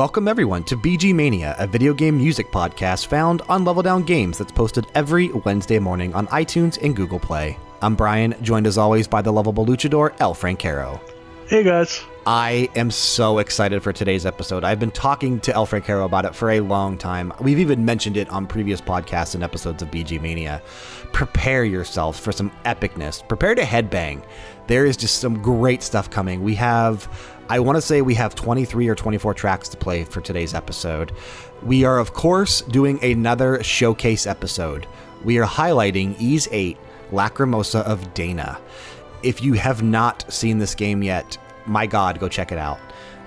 Welcome everyone to BG Mania, a video game music podcast found on Level Down Games that's posted every Wednesday morning on iTunes and Google Play. I'm Brian, joined as always by the lovable luchador El Francaro. Hey guys. I am so excited for today's episode. I've been talking to El Francaro about it for a long time. We've even mentioned it on previous podcasts and episodes of BG Mania. Prepare yourself for some epicness. Prepare to headbang. There is just some great stuff coming. We have, I want to say, we have 23 or 24 tracks to play for today's episode. We are, of course, doing another showcase episode. We are highlighting Ys 8 Lacrimosa of Dana. If you have not seen this game yet, my God, go check it out.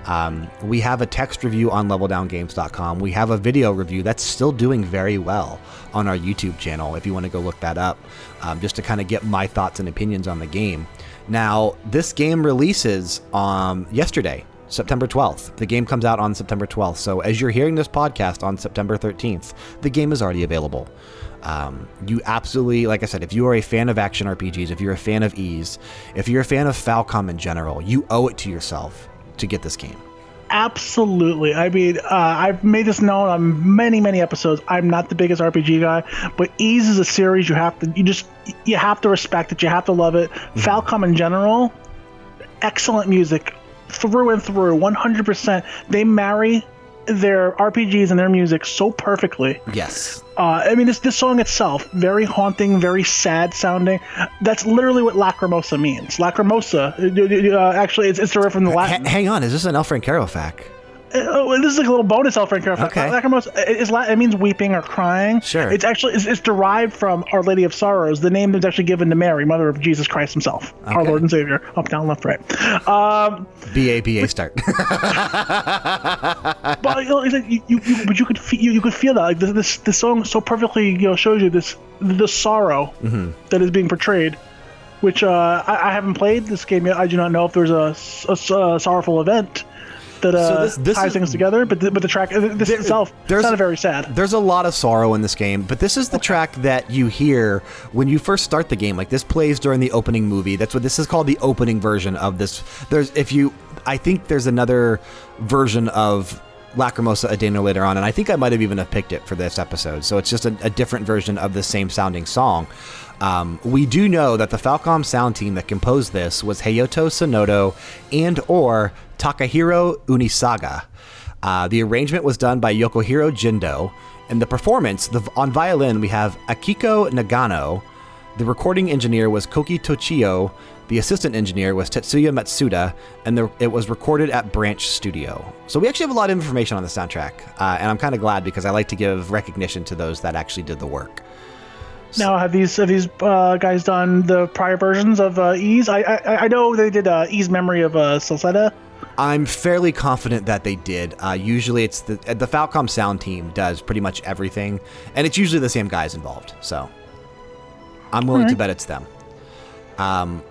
Um, we have a text review on leveldowngames.com. We have a video review that's still doing very well on our YouTube channel if you want to go look that up, um, just to kind of get my thoughts and opinions on the game. Now, this game releases um, yesterday, September 12th. The game comes out on September 12th. So, as you're hearing this podcast on September 13th, the game is already available. Um, you absolutely, like I said, if you are a fan of action RPGs, if you're a fan of Ys, if you're a fan of Falcom in general, you owe it to yourself to get this game. Absolutely. I mean, uh, I've made this known on many, many episodes. I'm not the biggest RPG guy, but Ys is a series you have to, you just, you have to respect it. You have to love it. Mm-hmm. Falcom in general, excellent music through and through, 100%. They marry their RPGs and their music so perfectly. Yes. Uh, I mean, this this song itself, very haunting, very sad sounding. That's literally what Lacrimosa means. Lacrimosa, uh, uh actually, it's, it's derived from the Latin. H- hang on, is this an El Francaro fact? Uh, this is like a little bonus El Franco. Okay. Lacrimosa, it's, it means weeping or crying. Sure. It's actually it's, it's, derived from Our Lady of Sorrows, the name that's actually given to Mary, mother of Jesus Christ Himself, okay. our Lord and Savior. Up, down, left, right. Um, B A B A start. but you, know, like you, you, but you could feel, you, you could feel that like this, this this song so perfectly you know shows you this the sorrow mm-hmm. that is being portrayed which uh, I, I, haven't played this game yet. I do not know if there's a, a, a sorrowful event that uh, so this, this ties is, things together. But the, but the track this there, itself there's not very sad. There's a lot of sorrow in this game, but this is the okay. track that you hear when you first start the game. Like this plays during the opening movie. That's what this is called, the opening version of this. There's if you, I think there's another version of Lacrimosa a Dana later on, and I think I might have even have picked it for this episode. So it's just a, a different version of the same sounding song. Um, we do know that the Falcom sound team that composed this was Hayato Sonoda and or Takahiro Unisuga. Uh, the arrangement was done by Yukihiro Jindo. And the performance, the, on violin, we have Akiko Nagano. The recording engineer was Koki Tochio. The assistant engineer was Tetsuya Matsuda, and the, it was recorded at Branch Studio. So we actually have a lot of information on the soundtrack, uh, and I'm kind of glad because I like to give recognition to those that actually did the work. Now, have these have these uh, guys done the prior versions of uh, Ys? I, I I know they did uh, Ys Memory of uh, Celceta. I'm fairly confident that they did. Uh, usually, it's the the Falcom sound team does pretty much everything, and it's usually the same guys involved. So, I'm willing right. to bet it's them. Um,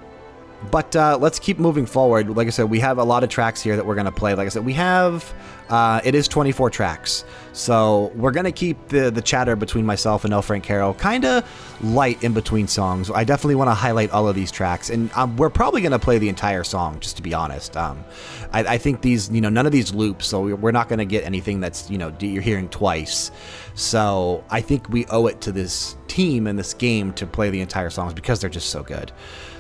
but uh, let's keep moving forward. Like I said, we have a lot of tracks here that we're going to play. Like I said, we have uh, it is 24 tracks, so we're going to keep the the chatter between myself and El Francaro kind of light in between songs. I definitely want to highlight all of these tracks, and um, we're probably going to play the entire song, just to be honest. Um, I, I, think these, you know, none of these loops, so we're not going to get anything that's you know you're hearing twice. So I think we owe it to this team and this game to play the entire songs because they're just so good.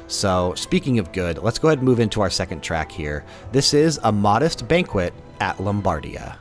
So, speaking of good, let's go ahead and move into our second track here. This is A Modest Banquet at Lombardia.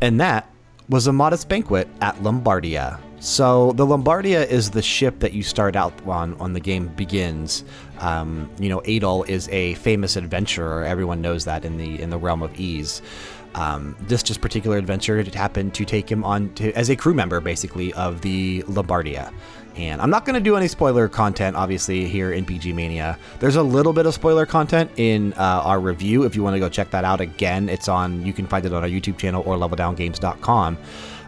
And that was a modest banquet at Lombardia. So the Lombardia is the ship that you start out on when the game begins. Um, you know, Adol is a famous adventurer. Everyone knows that in the in the realm of Ys. Um, this just particular adventure it happened to take him on to, as a crew member, basically, of the Lombardia. I'm not going to do any spoiler content, obviously, here in BG Mania. There's a little bit of spoiler content in uh, our review. If you want to go check that out again, it's on. You can find it on our YouTube channel or LevelDownGames.com.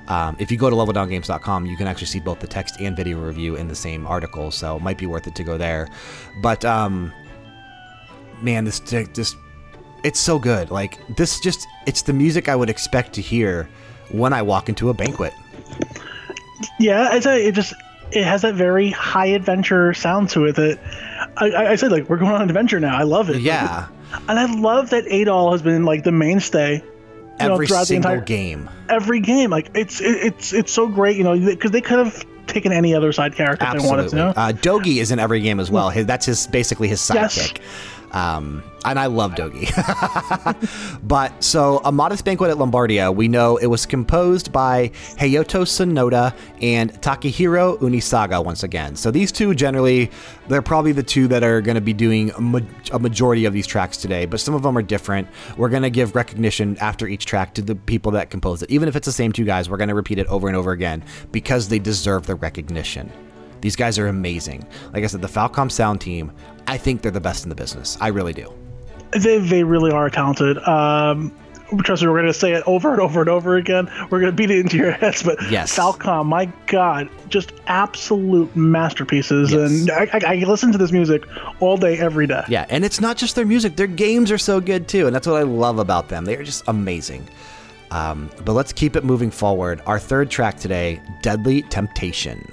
Um, if you go to leveldowngames.com, you can actually see both the text and video review in the same article, so it might be worth it to go there. But um, man, this this it's so good. Like this, just it's the music I would expect to hear when I walk into a banquet. Yeah, it's a, it just it has that very high adventure sound to it that I, I said like we're going on an adventure now. I love it. Yeah, and I love that Adol has been like the mainstay. Every know, single the entire, game. Every game, like it's it, it's it's so great, you know, because they could have taken any other side character Absolutely. they wanted to. Uh, Dogi is in every game as well. His, that's his basically his sidekick. Yes. Um, and I love Dogi. but so, A Modest Banquet at Lombardia, we know it was composed by Hayato Sonoda and Takahiro Unisuga once again. So, these two generally, they're probably the two that are going to be doing a, ma- a, majority of these tracks today, but some of them are different. We're going to give recognition after each track to the people that composed it. Even if it's the same two guys, we're going to repeat it over and over again because they deserve the recognition. These guys are amazing. Like I said, the Falcom sound team, I think they're the best in the business. I really do. They, they really are talented. Um, trust me, we're going to say it over and over and over again. We're going to beat it into your heads, but yes. Falcom, my God, just absolute masterpieces. Yes. And I, I, I, listen to this music all day, every day. Yeah, and it's not just their music; their games are so good too, and that's what I love about them. They are just amazing. Um, but let's keep it moving forward. Our third track today, "Deadly Temptation."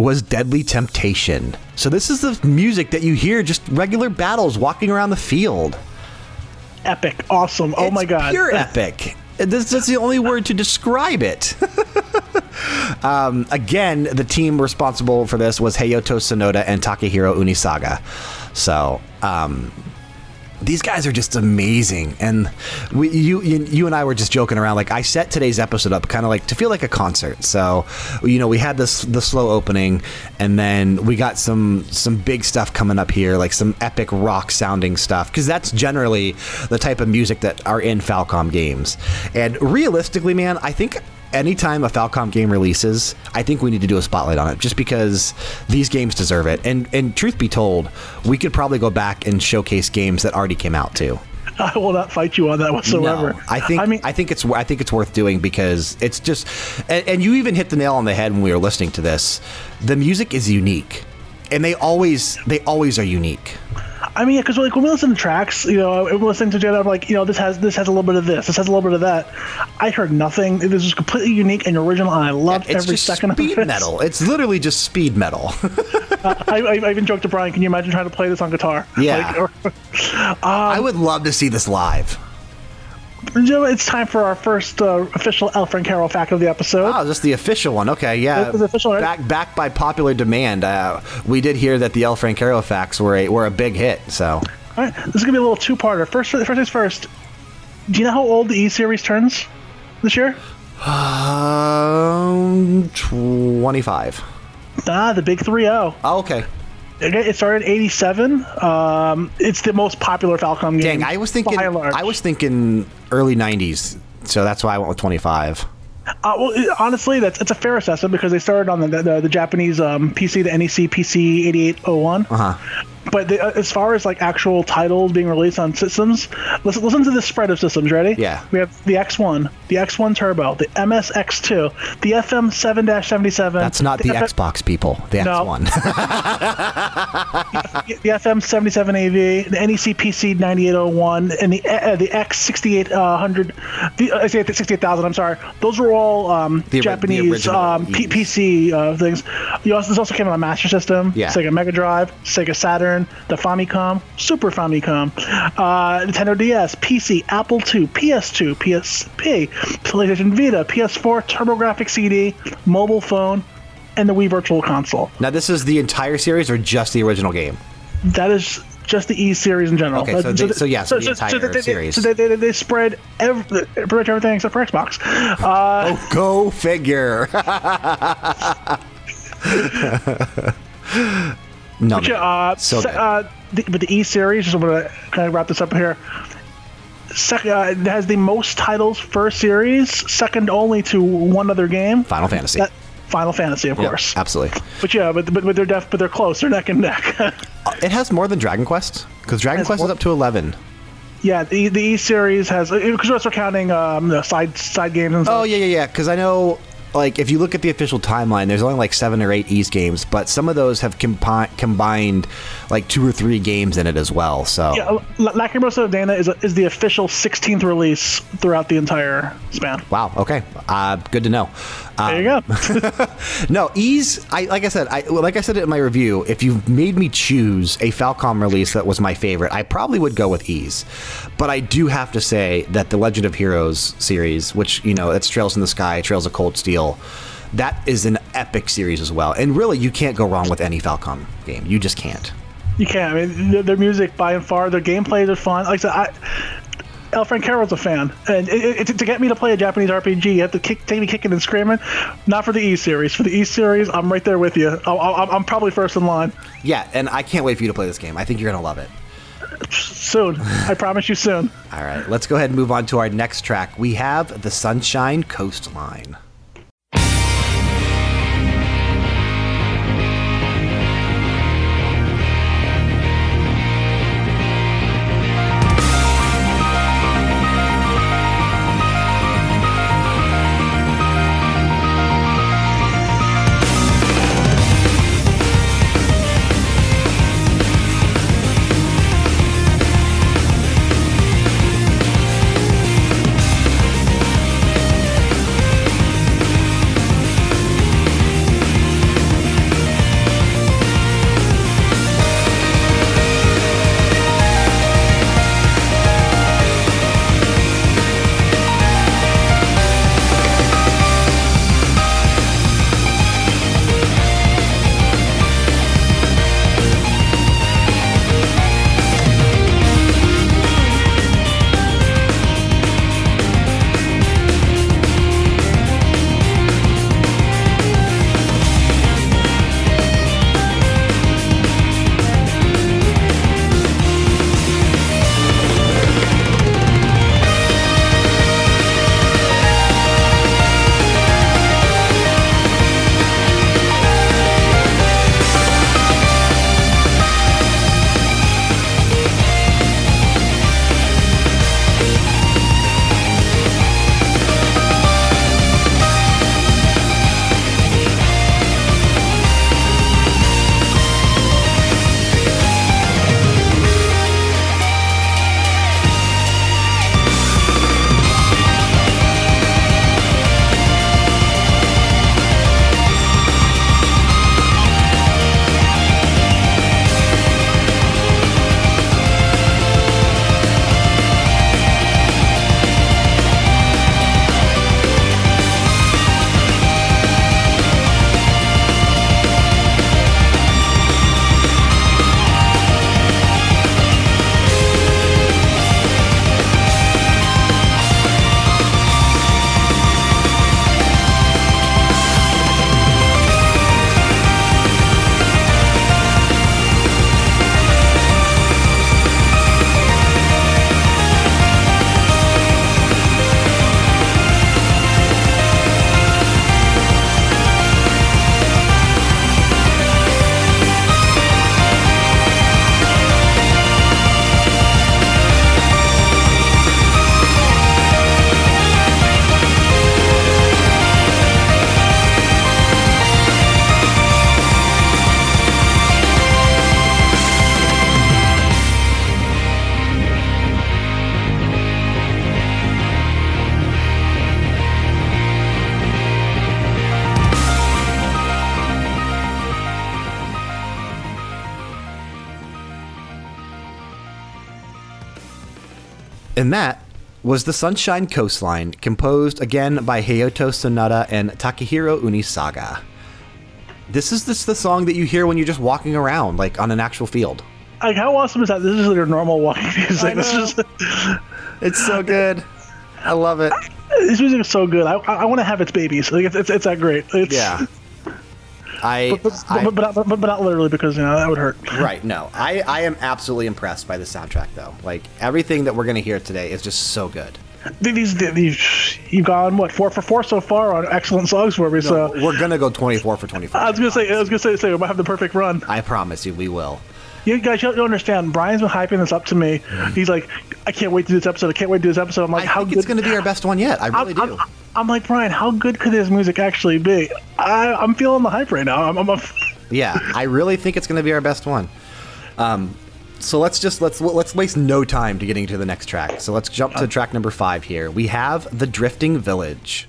Was Deadly Temptation. So, this is the music that you hear just regular battles walking around the field. Epic. Awesome. Oh it's my God. Pure epic. This, that's the only word to describe it. um, again, the team responsible for this was Hayato Sonoda and Takahiro Unisuga. So, um, these guys are just amazing. And we you you and I were just joking around like I set today's episode up kind of like to feel like a concert. So you know we had this the slow opening and then we got some some big stuff coming up here like some epic rock sounding stuff cuz that's generally the type of music that are in Falcom games. And realistically man I think anytime a Falcom game releases, I think we need to do a spotlight on it just because these games deserve it. And and truth be told, we could probably go back and showcase games that already came out too. I will not fight you on that whatsoever. No, I think I mean I think it's I think it's worth doing because it's just and, and you even hit the nail on the head when we were listening to this. The music is unique, and they always they always are unique. I mean, because like when we listen to tracks, you know, we're listening to Jedi, I'm like, you know, this has this has a little bit of this, this has a little bit of that. I heard nothing. This is completely unique and original, and I loved yeah, every second of it. Speed metal. It's literally just speed metal. uh, I, I, even joked to Brian, can you imagine trying to play this on guitar? Yeah. Like, or, um, I would love to see this live. Joe, it's time for our first uh, official El Francaro fact of the episode. Oh, just the official one. Okay, yeah. The official, right? Back, back by popular demand. Uh, we did hear that the El Francaro facts were a, were a big hit, so. All right, this is gonna be a little two-parter. First, first things first. Do you know how old the E series turns this year? Um, twenty-five. Ah, the big three zero. Oh, okay. It started in '87. Um, it's the most popular Falcom game. Dang, I was thinking. I was thinking early '90s, so that's why I went with 25. Uh, well, it, honestly, that's it's a fair assessment because they started on the the, the Japanese um, PC, the NEC PC 8801. Uh-huh but the, uh, as far as like actual titles being released on systems, listen, listen to the spread of systems. Ready? Yeah. We have the X1, the X1 Turbo, the MSX2, the FM7-77. That's not the, the Xbox people. The no. X1. the, the FM77AV, the NEC PC 9801, and the uh, the X6800. The I say 68000. I'm sorry. Those were all um, the, Japanese um, P- PC uh, things. You also, this also came on a Master System. Yeah. Sega Mega Drive, Sega Saturn. Saturn, the Famicom, Super Famicom, uh, Nintendo DS, PC, Apple II, PS2, PSP, PlayStation Vita, PS4, TurboGrafx CD, mobile phone, and the Wii Virtual Console. Now, this is the entire series or just the original game? That is just the E series in general. Okay, so, they, so, yeah, so, so the entire so they, series. So they, they, they spread every, pretty much everything except for Xbox. Uh, oh, go figure. No, but, uh, so se- uh, the, but the E series, just want to kind of wrap this up here. Second, uh, it has the most titles for series, second only to one other game. Final Fantasy. That, Final Fantasy, of yep, course. Absolutely. But yeah, but, but, but they're def, but they're close. They're neck and neck. Uh, it has more than Dragon Quest because Dragon Quest more, is up to eleven. Yeah, the the E series has because we're counting um, the side side games and stuff. Oh yeah, yeah, yeah. Because I know like if you look at the official timeline, there's only like seven or eight Ys games, but some of those have compi- combined like two or three games in it as well. So yeah, Lacrimosa of Dana is a, is the official 16th release throughout the entire span. Wow. Okay. Uh, good to know. Um, there you go. no, Ys. I like I said. I like I said it in my review. If you made me choose a Falcom release that was my favorite, I probably would go with Ys. But I do have to say that the Legend of Heroes series, which you know, it's Trails in the Sky, Trails of Cold Steel that is an epic series as well. And really, you can't go wrong with any Falcom game. You just can't. You can't. I mean, their, music by and far, their gameplay, they're fun. Like I said, I, El Francaro's a fan, and it, it, to get me to play a Japanese RPG, you have to kick, take me kicking and screaming. Not for the E series. For the E series, I'm right there with you. i I'm probably first in line. Yeah, and I can't wait for you to play this game. I think you're gonna love it. Soon, I promise you soon. All right, let's go ahead and move on to our next track. We have the Sunshine Coastline. And that was the Sunshine Coastline, composed again by Hayato Sonoda and Takahiro Unisuga. This is this the song that you hear when you're just walking around, like on an actual field. Like, how awesome is that? This is your normal walking music. This is It's so good. I love it. this music is so good. I, I, I want to have its babies. Like, it's, it's, it's that great. It's, Yeah. I, But, I but, but, but, but, but not literally because you know that would hurt. right no I, I am absolutely impressed by the soundtrack though like everything that we're gonna hear today is just so good These, these you've gone what four for four so far on excellent songs for me. So we're gonna go 24 for 24 I was gonna say I was gonna say, say we might have the perfect run. I promise you we will You guys, you don't understand. Brian's been hyping this up to me. He's like, I can't wait to do this episode. I can't wait to do this episode. I'm like, I how think good? it's gonna be our best one yet I really I'm, do I'm, I'm like Brian. How good could this music actually be? I, I'm feeling the hype right now. I'm, I'm a, yeah I really think it's gonna be our best one um so let's just let's let's waste no time to getting to the next track so let's jump to track number five here we have the drifting village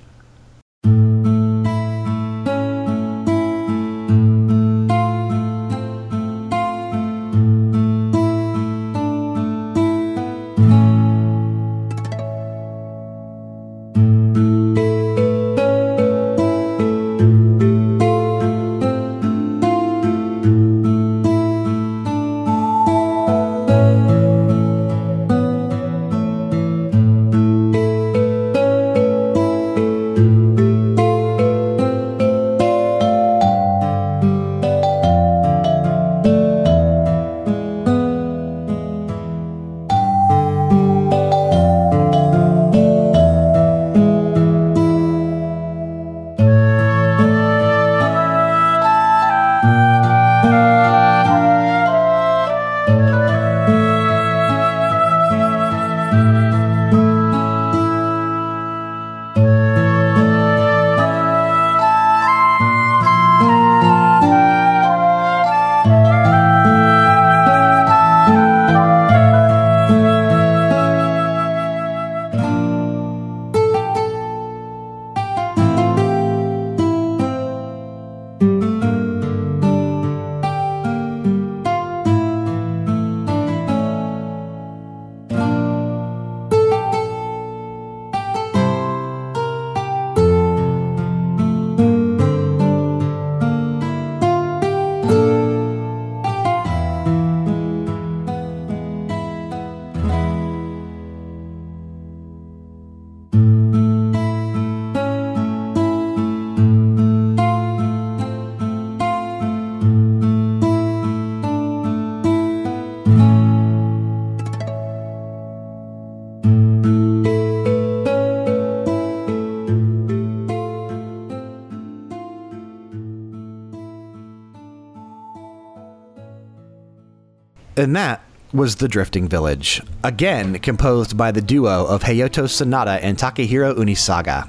And that was The Drifting Village, again composed by the duo of Hayato Sonoda and Takahiro Unisuga.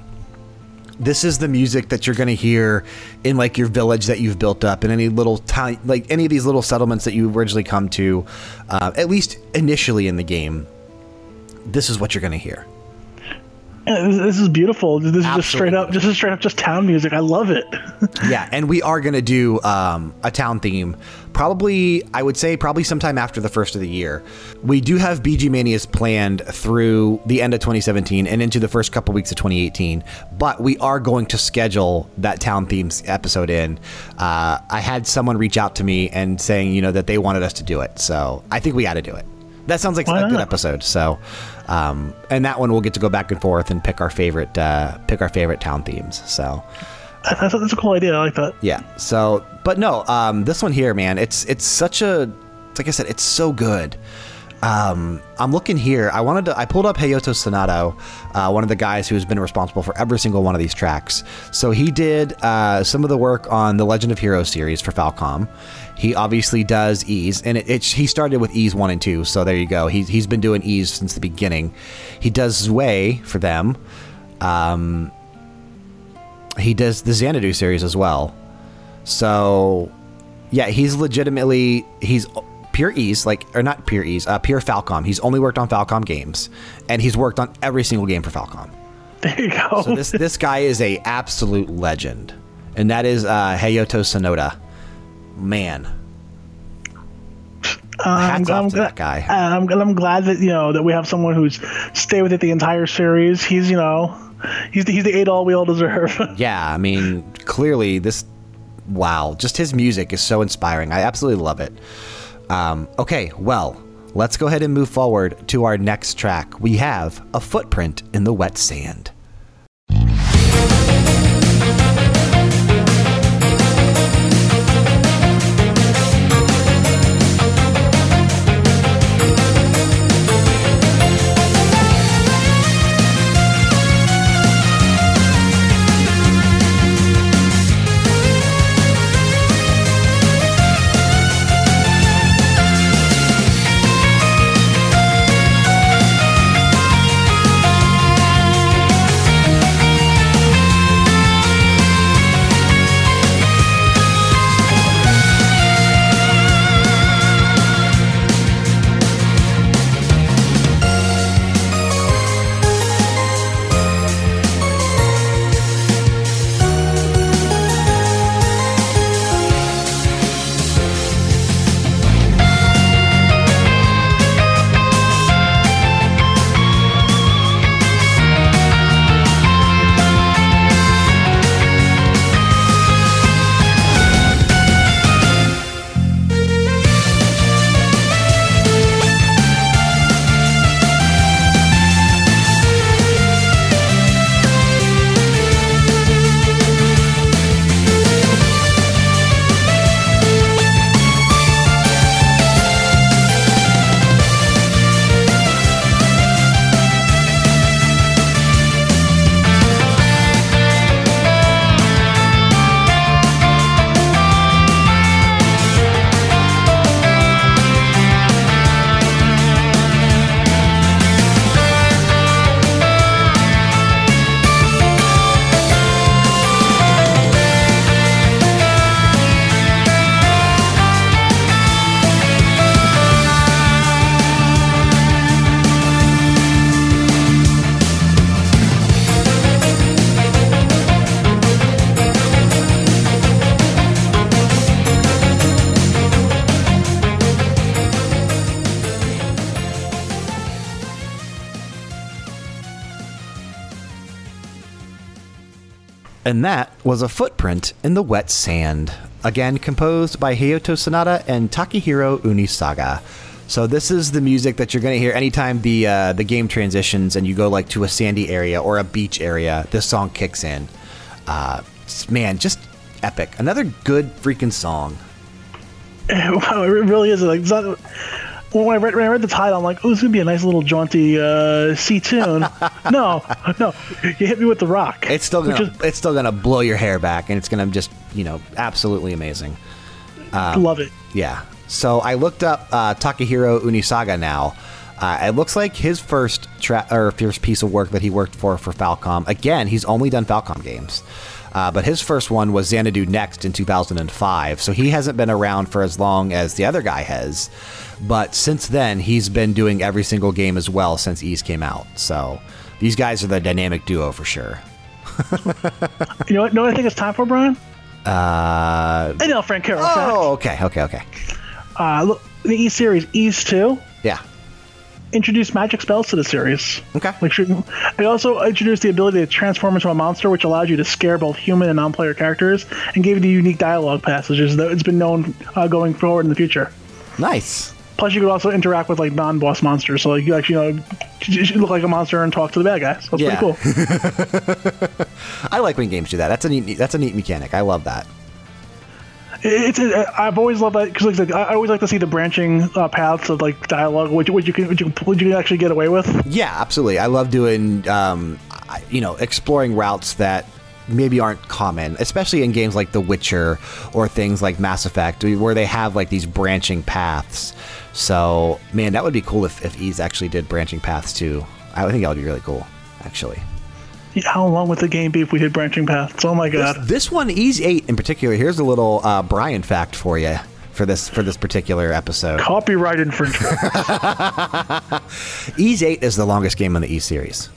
This is the music that you're going to hear in like your village that you've built up in any little town, like any of these little settlements that you originally come to, uh, at least initially in the game. This is what you're going to hear. this, this is beautiful. This is just straight up. Absolutely. This is straight up just town music. I love it. yeah, and we are going to do um, a town theme. Probably, I would say, probably sometime after the first of the year. We do have BG Manias planned through the end of 2017 and into the first couple weeks of 2018. But we are going to schedule that town themes episode in. Uh, I had someone reach out to me and saying, you know, that they wanted us to do it. So I think we got to do it. That sounds like Why a good not? episode. So, um, and that one we'll get to go back and forth and pick our favorite, uh, pick our favorite town themes. So. That's, that's a cool idea. I like that. Yeah. So, but no, um, this one here, man, it's it's such a, like I said, it's so good. Um, I'm looking here. I wanted to. I pulled up Hayato Sonoda, uh, one of the guys who's been responsible for every single one of these tracks. So he did uh, some of the work on the Legend of Heroes series for Falcom. He obviously does Ys, and it, it, he started with Ys one and two. So there you go. He's he's been doing Ys since the beginning. He does Zwei for them. Um, he does the Xanadu series as well. So, yeah, he's legitimately he's pure Ys, like or not pure Ys, uh, pure Falcom. He's only worked on Falcom games, and he's worked on every single game for Falcom. There you go. So this this guy is a absolute legend, and that is uh, Hayato Sonoda. Man, Hats I'm, off to gla- that guy. uh, I'm, I'm glad that you know that we have someone who's stayed with it the entire series. He's you know, he's the, he's the Adol we all deserve. Yeah, I mean, clearly this. Wow, just his music is so inspiring. I absolutely love it. Um, okay, well, let's go ahead and move forward to our next track. We have A Footprint in the Wet Sand. Was a footprint in the wet sand. Again, composed by Hayato Sonoda and Takahiro Unisuga. So this is the music that you're going to hear anytime the uh, the game transitions and you go like to a sandy area or a beach area. This song kicks in. Uh, man, just epic. Another good freaking song. wow, it really is. Like, it's not, when I read when I read the title, I'm like, oh, this is gonna be a nice little jaunty uh, C tune. no, no, you hit me with the rock. It's still gonna is- it's still gonna blow your hair back, and it's gonna just you know absolutely amazing. love it. Yeah. So I looked up uh, Takahiro Unisuga now. Uh, it looks like his first tra- or first piece of work that he worked for for Falcom. Again, he's only done Falcom games, uh, but his first one was Xanadu Next in 2005. So he hasn't been around for as long as the other guy has. But since then, he's been doing every single game as well since Ys came out. So these guys are the dynamic duo for sure. You know what? know what I think it's time for, Brian? Uh, I know, Francaro. oh, okay, okay, okay. Uh, look, the E series, Ys Two, Yeah. introduced magic spells to the series. Okay. Like, it also introduced the ability to transform into a monster, which allowed you to scare both human and non-player characters, and gave you the unique dialogue passages that it's been known uh, going forward in the future. Nice. Plus, you could also interact with like non-boss monsters, so like you actually you know you look like a monster and talk to the bad guys. That's Yeah. pretty cool. I like when games do that. That's a neat. That's a neat mechanic. I love that. It's it, I've always loved that because like, I always like to see the branching uh, paths of like dialogue, which, which you can which you, can- which you can actually get away with. Yeah, absolutely. I love doing, um, you know, exploring routes that maybe aren't common, especially in games like The Witcher or things like Mass Effect, where they have like these branching paths. So, man, that would be cool if, if Ys actually did branching paths too. I think that would be really cool, actually. How long would the game be if we did branching paths? Oh my god! This one, Ys Eight in particular. Here's a little uh, Brian fact for you for this for this particular episode. Copyright infringement. Ys 8 is the longest game in the Ys series.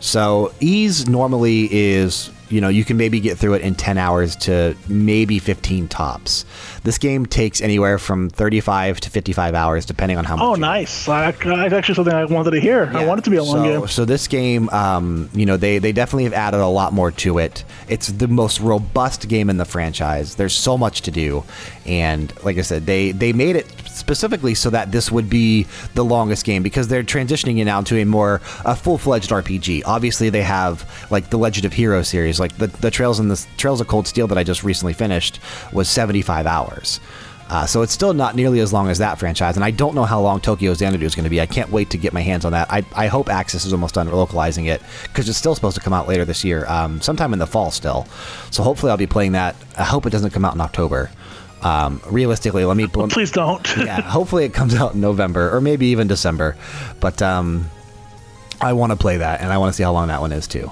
So Ys normally is you know, you can maybe get through it in 10 hours to maybe 15 tops. This game takes anywhere from 35 to 55 hours, depending on how much. Oh, nice! I, actually something I wanted to hear. I want it to be a long so, game. So this game, um, you know, they they definitely have added a lot more to it. It's the most robust game in the franchise. There's so much to do, and like I said, they they made it specifically so that this would be the longest game because they're transitioning it now to a more a full fledged RPG. Obviously, they have like the Legend of Hero series, like the the Trails in the Trails of Cold Steel that I just recently finished was 75 hours. Uh, so it's still not nearly as long as that franchise, and I don't know how long Tokyo Xanadu is going to be. I can't wait to get my hands on that. I, I hope Aksys is almost done localizing it because it's still supposed to come out later this year, um, sometime in the fall still. So hopefully I'll be playing that. I hope it doesn't come out in October. Um, realistically, let me. let- Please don't. yeah, hopefully it comes out in November or maybe even December. But um, I want to play that, and I want to see how long that one is too.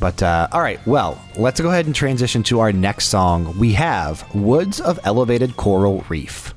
But uh, all right, well, let's go ahead and transition to our next song. We have "Woods of Elevated Coral Reef."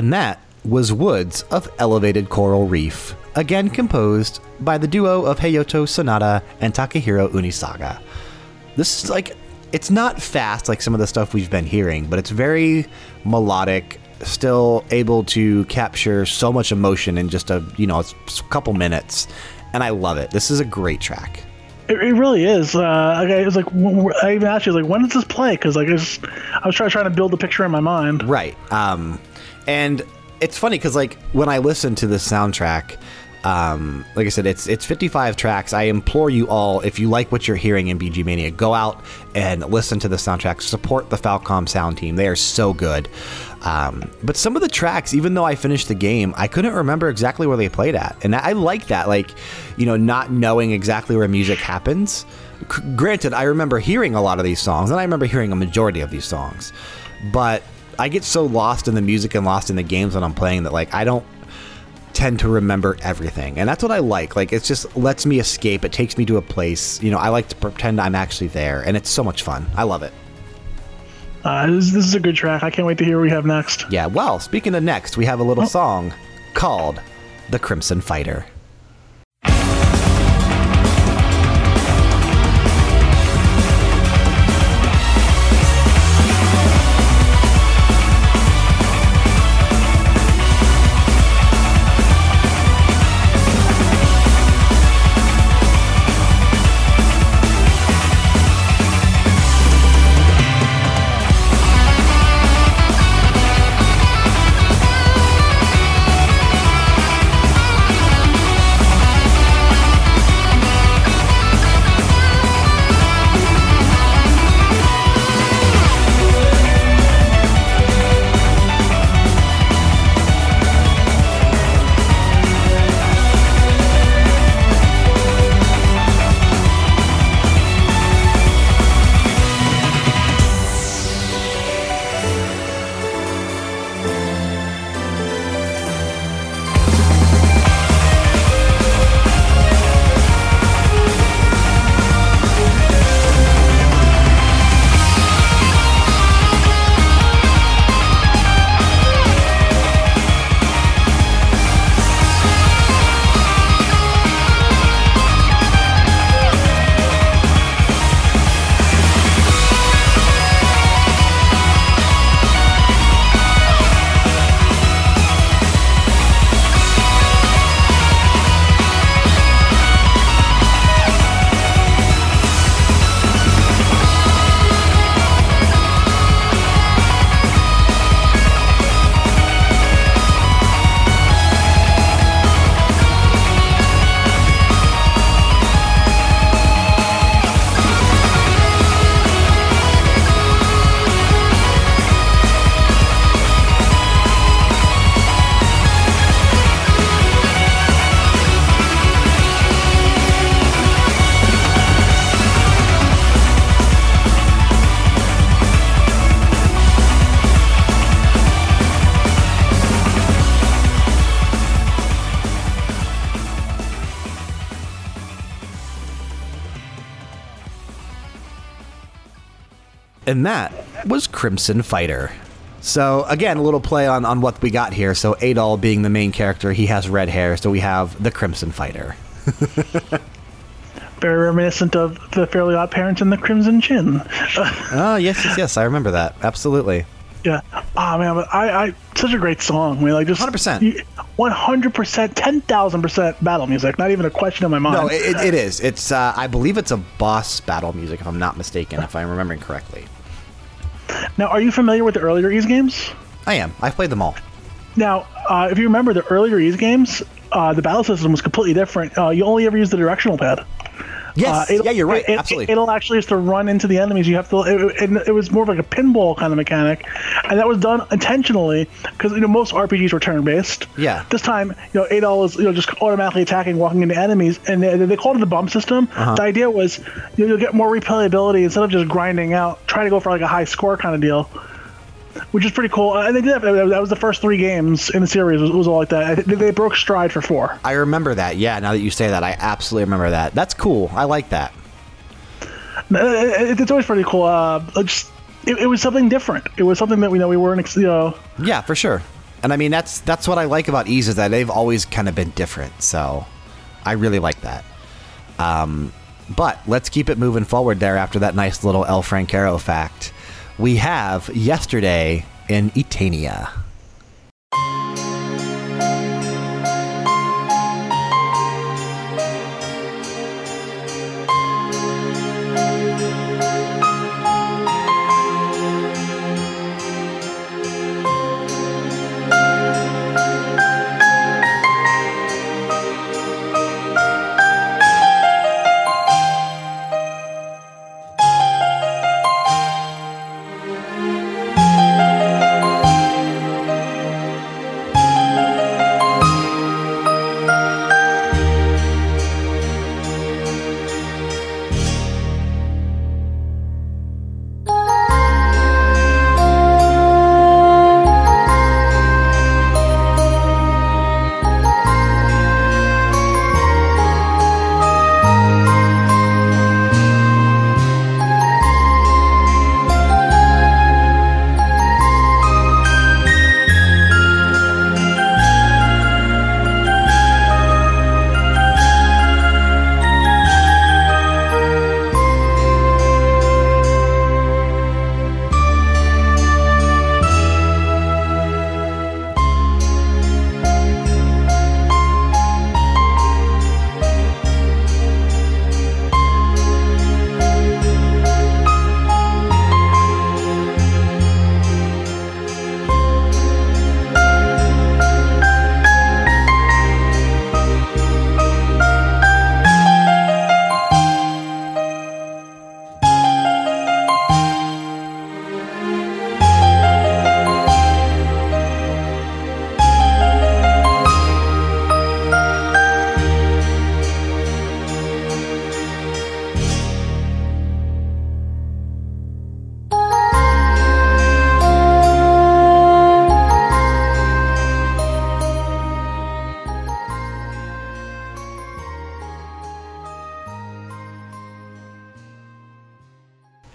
And that was Woods of Elevated Coral Reef, again composed by the duo of Hayato Sonata and Takahiro Unisuga. This is like, it's not fast like some of the stuff we've been hearing, but it's very melodic, still able to capture so much emotion in just a, you know, a couple minutes. And I love it. This is a great track. It, it really is. Uh, okay, it was like I even asked you like, when does this play? Because like I, just, I was trying trying to build the picture in my mind. Right. Um, and it's funny because like when I listen to this soundtrack, um, like I said, it's it's 55 tracks. I implore you all, if you like what you're hearing in BG Mania, go out and listen to the soundtrack. Support the Falcom sound team; they are so good. Um, but some of the tracks, even though I finished the game, I couldn't remember exactly where they played at, and I like that. Like, you know, not knowing exactly where music happens. Granted, I remember hearing a lot of these songs, and I remember hearing a majority of these songs, but I get so lost in the music and lost in the games when I'm playing that like I don't tend to remember everything. And that's what I like. Like it just lets me escape. It takes me to a place. You know, I like to pretend I'm actually there and it's so much fun. I love it. Uh, this, this is a good track. I can't wait to hear what we have next. Yeah, well, speaking of next, we have a little song called the Crimson Fighter. Crimson Fighter. So again, a little play on, on what we got here. So Adol being the main character, he has red hair, so we have the Crimson Fighter. Very reminiscent of the Fairly Odd Parents and the Crimson Chin. oh yes, yes, yes, I remember that absolutely. Yeah. Oh man, but I, I such a great song. I mean, like just hundred percent, one hundred percent, ten thousand percent battle music. Not even a question in my mind. No, it, it is. It's uh, I believe it's a boss battle music, if I'm not mistaken, if I'm remembering correctly. Now, are you familiar with the earlier Ys games? I am. I've played them all. Now, uh, if you remember the earlier Ys games, uh, the battle system was completely different. Uh, you only ever used the directional pad. Yes, uh, yeah, you're right. It, Absolutely. It, will actually just to run into the enemies. You have to. It, it, it, was more of like a pinball kind of mechanic, and that was done intentionally because you know most RPGs were turn based. Yeah. This time, you know, Adol was you know just automatically attacking, walking into enemies, and they, they called it the bump system. Uh-huh. The idea was you know, you'll get more replayability instead of just grinding out, trying to go for like a high score kind of deal which is pretty cool. Uh, and they did that. Uh, that was the first three games in the series. Was, was all like that. They broke stride for four. I remember that. Yeah. Now that you say that, I absolutely remember that. That's cool. I like that. Uh, it's always pretty cool. Uh, just it, it, was something different. It was something that we know we weren't. You know. Yeah, for sure. And I mean, that's that's what I like about Ys is that they've always kind of been different. So I really like that. Um, but let's keep it moving forward there after that nice little El Francaro fact we have yesterday in Eternia.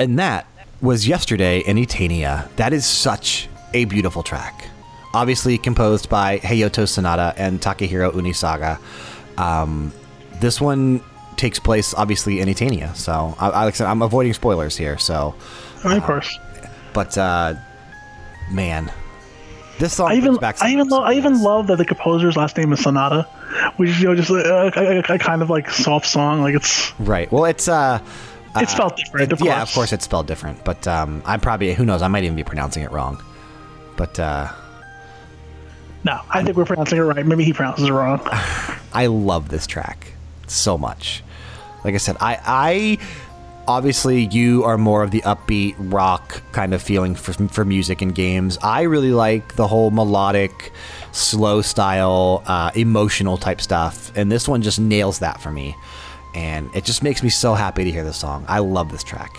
And that was yesterday in Eternia. That is such a beautiful track. Obviously composed by Hayato Sonata and Takahiro Unisuga. Um, this one takes place obviously in Eternia, so I, I, like I said, I'm avoiding spoilers here. So, of course. but uh, man, this song I even back I even some- lo- I even love that the composer's last name is Sonata, which is you know just a, a, a- a kind of like soft song. Like it's right. Well, it's uh, it's spelled different. Of yeah, course. of course it's spelled different, but um, I'm probably who knows, I might even be pronouncing it wrong. But uh, No, I think we're pronouncing it right. Maybe he pronounces it wrong. I love this track so much. Like I said, I, I obviously you are more of the upbeat rock kind of feeling for, for music and games. I really like the whole melodic, slow style, uh, emotional type stuff, and this one just nails that for me. And it just makes me so happy to hear this song. I love this track.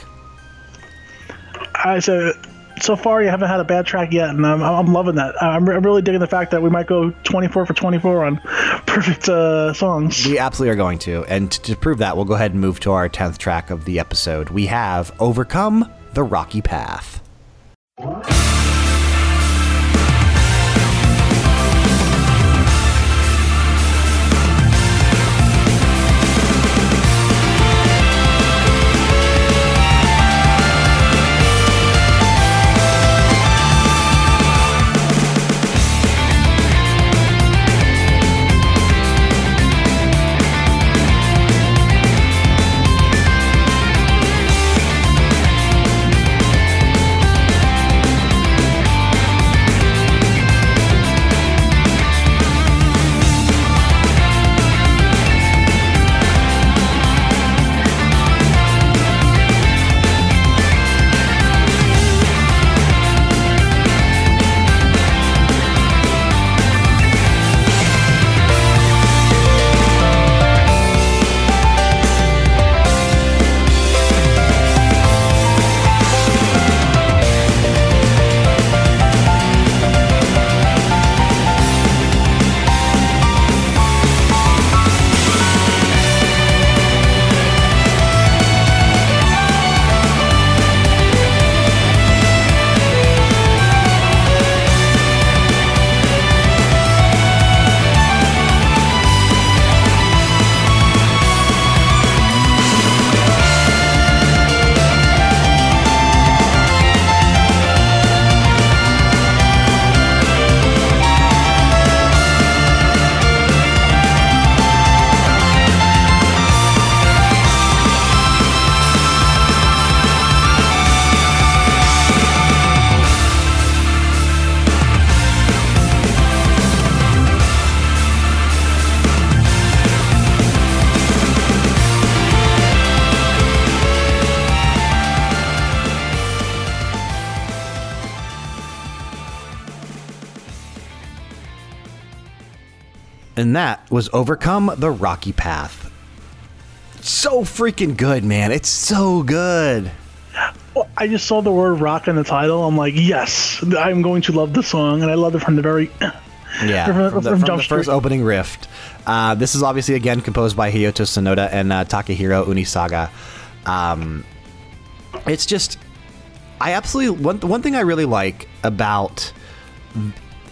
I said so far you haven't had a bad track yet, and I'm, I'm loving that. I'm, I'm really digging the fact that we might go 24 for 24 on perfect uh, songs. We absolutely are going to. And to, to prove that, we'll go ahead and move to our 10th track of the episode. We have Overcome the Rocky Path. And that was Overcome the Rocky Path. So freaking good, man. It's so good. I just saw the word rock in the title. I'm like, yes, I'm going to love this song, and I loved it from the very. Yeah, From- from the, from from the first opening rift. Uh, this is obviously again composed by Hayato Sonoda and uh, Takahiro Unisuga. Um, it's just, I absolutely one one thing I really like about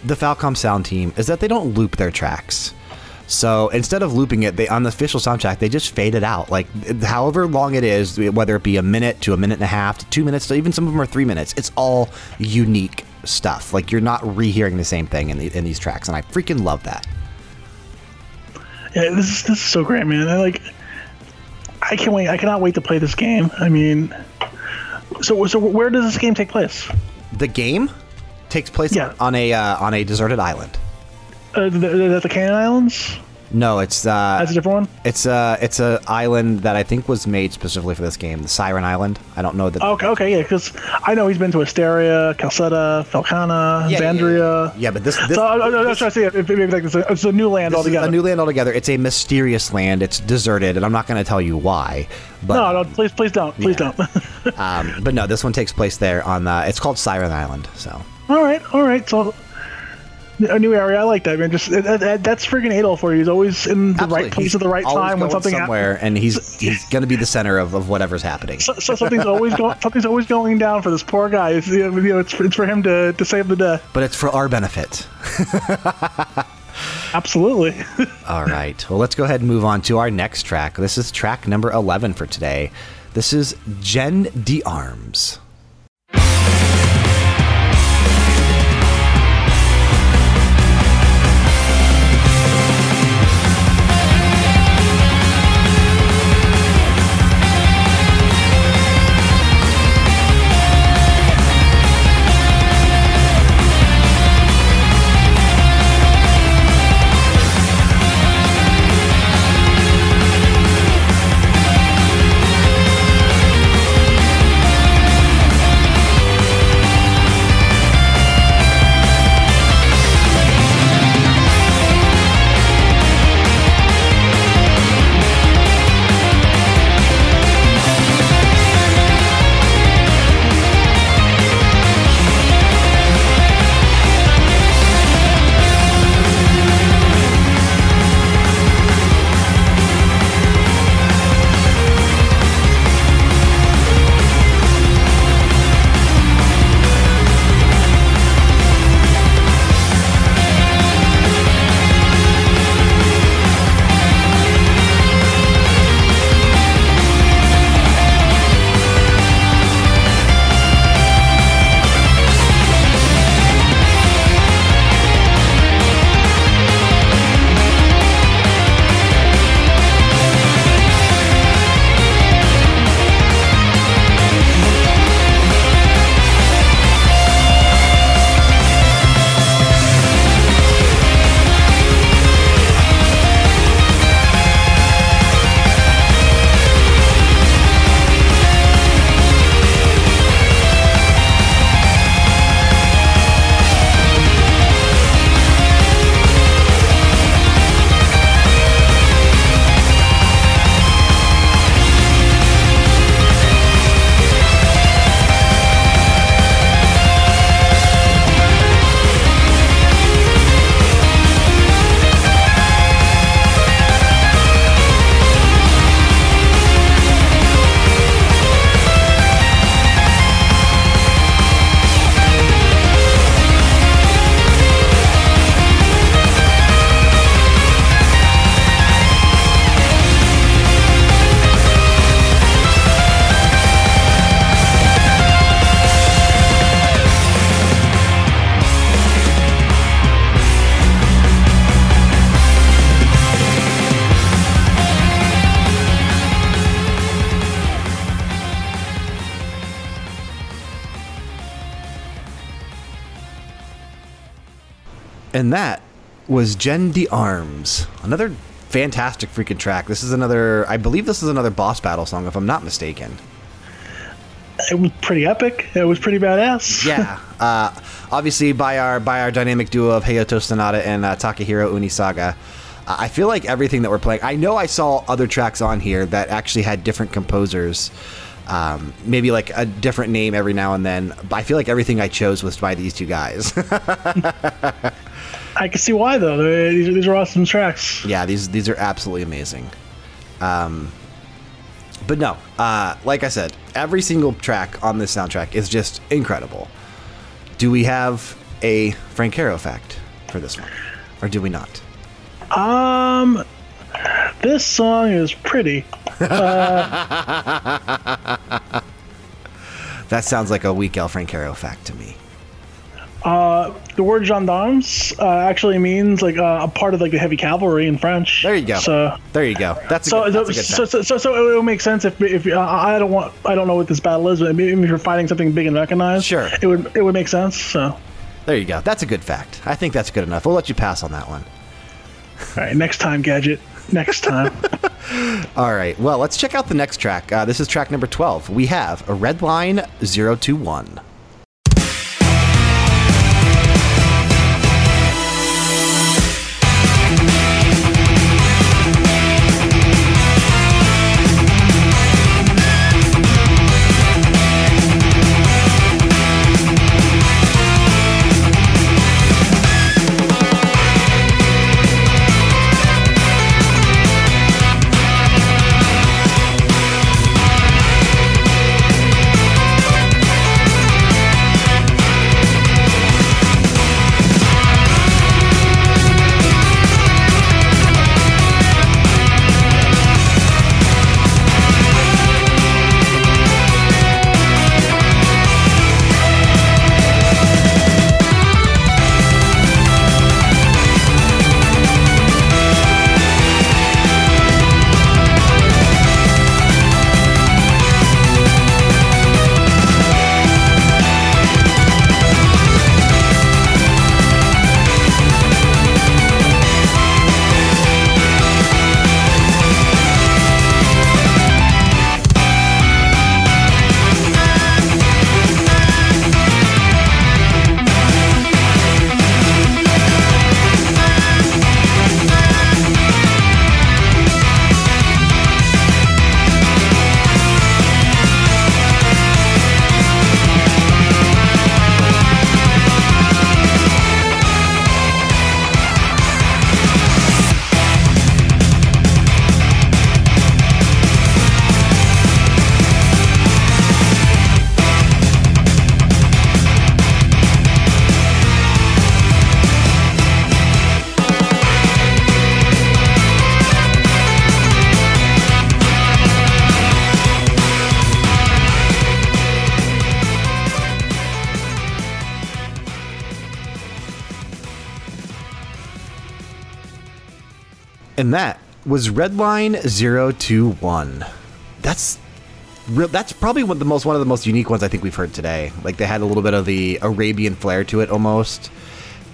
the Falcom sound team is that they don't loop their tracks. So instead of looping it, they on the official soundtrack they just fade it out. Like however long it is, whether it be a minute to a minute and a half to two minutes, to even some of them are three minutes. It's all unique stuff. Like you're not rehearing the same thing in the, in these tracks, and I freaking love that. Yeah, this is this is so great, man. I like. I can't wait. I cannot wait to play this game. I mean, so so where does this game take place? The game takes place Yeah. on a uh, on a deserted island. Uh, the, the, Canaan Islands. No, it's uh, That's a different one. it's a it's a island that I think was made specifically for this game, the Seiren Island. I don't know that. Okay, okay, yeah, because I know he's been to Esteria, Celceta, Felghana, Yeah, yeah, Vandria. yeah, but this this, So I, I, I was trying to see if, if maybe like it's a, it's a new land this is altogether. a new land altogether. It's a mysterious land. It's deserted, and I'm not going to tell you why. But no, no, please, please don't, please Yeah. don't. um, but no, this one takes place there on the. It's called Seiren Island. So all right, all right. So a new area. I like that man. Just that, that, that's freaking Adol for you. He's always in the Absolutely. right place He's at the right time when something happens. somewhere, and he's he's going to be the center of, of whatever's happening. So, so something's always going. Something's always going down for this poor guy. It's, you know, it's, it's for him to, to save the day. But it's for our benefit. Absolutely. All right. Well, let's go ahead and move on to our next track. This is track number 11 for today. This is Gens d'Armes. And that was Gens d'Armes. Another fantastic freaking track. This is another, I believe this is another boss battle song, if I'm not mistaken. it was pretty epic. It was pretty badass. Yeah. uh, obviously, by our by our dynamic duo of Hayato Sonata and uh, Takahiro Unisuga. Uh, I feel like everything that we're playing. I know I saw other tracks on here that actually had different composers. Um, maybe like a different name every now and then. But I feel like everything I chose was by these two guys. I can see why though. These, are- these are awesome tracks. yeah, these these are absolutely amazing. Um, but no, uh, like I said, every single track on this soundtrack is just incredible. Do we have a Francaro fact for this one, or do we not? Um, this song is pretty. That sounds like a weak El Francaro fact to me. The word gendarmes uh, actually means like uh, a part of like the heavy cavalry in French. There you go. So. There you go. That's a So, good, that's a good so, so, so, so it would make sense if, if uh, I don't want I don't know what this battle is, but maybe if you're fighting something big and recognized, Sure. it would it would make sense. So, There you go. That's a good fact. I think that's good enough. We'll let you pass on that one. all right, next time, gadget, next time. All right. Well, let's check out the next track. Uh, this is track number 12. We have a Red Line 021. Was Redline 021. That's real that's probably one of the most one of the most unique ones I think we've heard today. Like they had a little bit of the Arabian flair to it almost.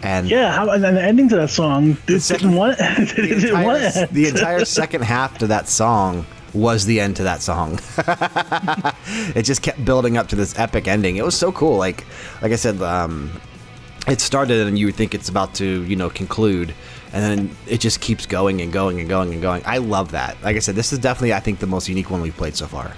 And Yeah, how, and the ending to that song. Did, second- want the entire, the entire second half to that song was the end to that song. it just kept building up to this epic ending. It was so cool. Like like I said, um, it started and you would think it's about to you know conclude, and then it just keeps going and going and going and going. I love that. Like I said, this is definitely I think the most unique one we've played so far.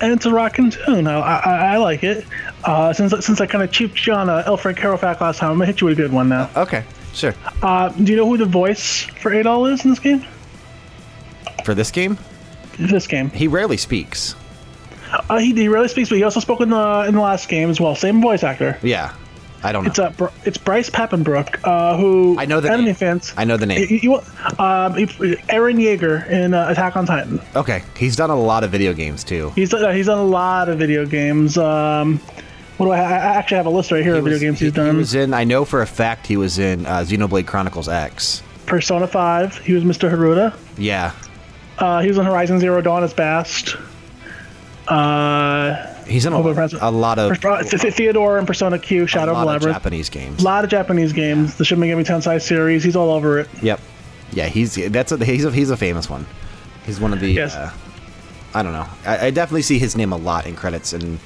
and it's a rockin' tune. I, I, I like it. Uh, since since I kind of cheaped you on uh, Caro fact last time, I'm gonna hit you with a good one now. Okay, sure. Uh, do you know who the voice for Adol is in this game? For this game, This game. he rarely speaks. Uh, he, he rarely speaks, but he also spoke in the in the last game as well. Same voice actor. Yeah, I don't know. It's uh, Br- it's Bryce Papenbrook, uh, who I know the anime name. fans. I know the name. You, you- um, Eren Yeager in uh, Attack on Titan. okay, he's done a lot of video games too. He's uh, he's done a lot of video games. Um, what do I, I actually have a list right here He of video games he- he's done. He was in. I know for a fact he was in uh, Xenoblade Chronicles X. Persona 5. He was Mr. Haruta. Yeah, Uh, he was on Horizon Zero Dawn as Bast. Uh, he's in a, a lot of Th- Th- Theodore and Persona Q, Shadow of lot the of Labyrinth. Japanese games. A lot of Japanese games. The Shin Megami Tensei series. He's all over it. Yep. Yeah, he's that's a he's a he's a famous one. He's one of the. Yes. Uh, I don't know. I, I definitely see his name a lot in credits, and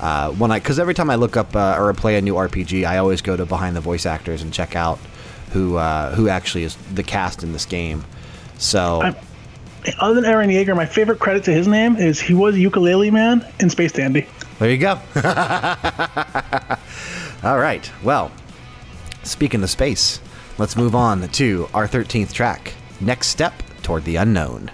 uh, when I because every time I look up uh, or play a new RPG, I always go to behind the voice actors and check out who uh, who actually is the cast in this game. So I'm- Other than Eren Yeager, my favorite credit to his name is he was a Ukulele Man in Space Dandy. There you go. All right. Well, speaking of space, let's move on to our 13th track. Next step toward the unknown.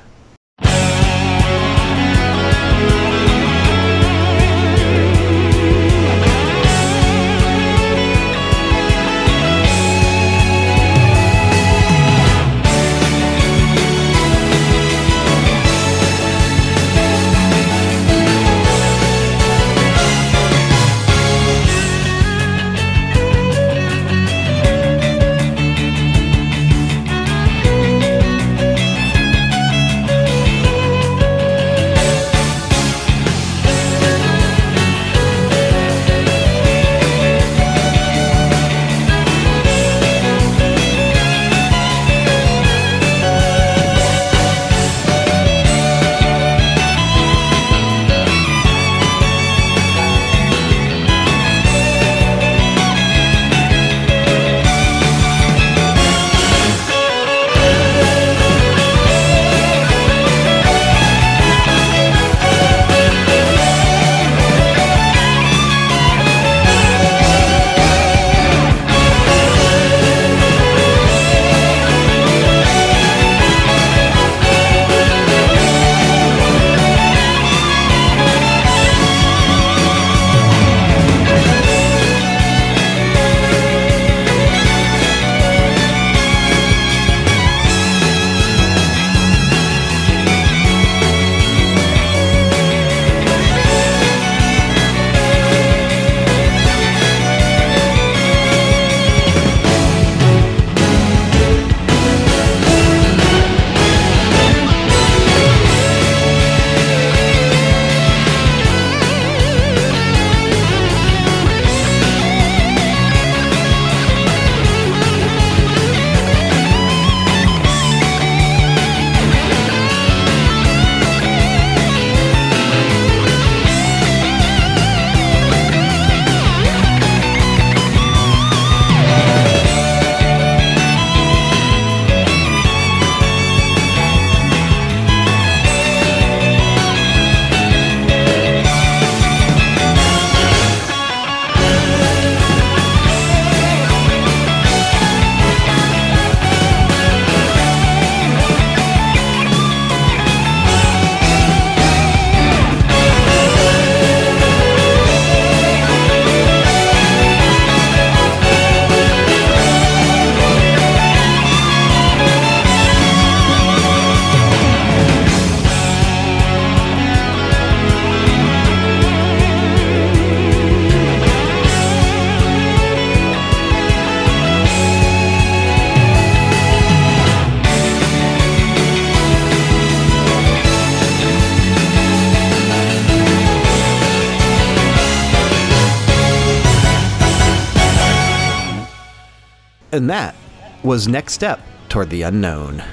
And that was Next Step Toward the Unknown.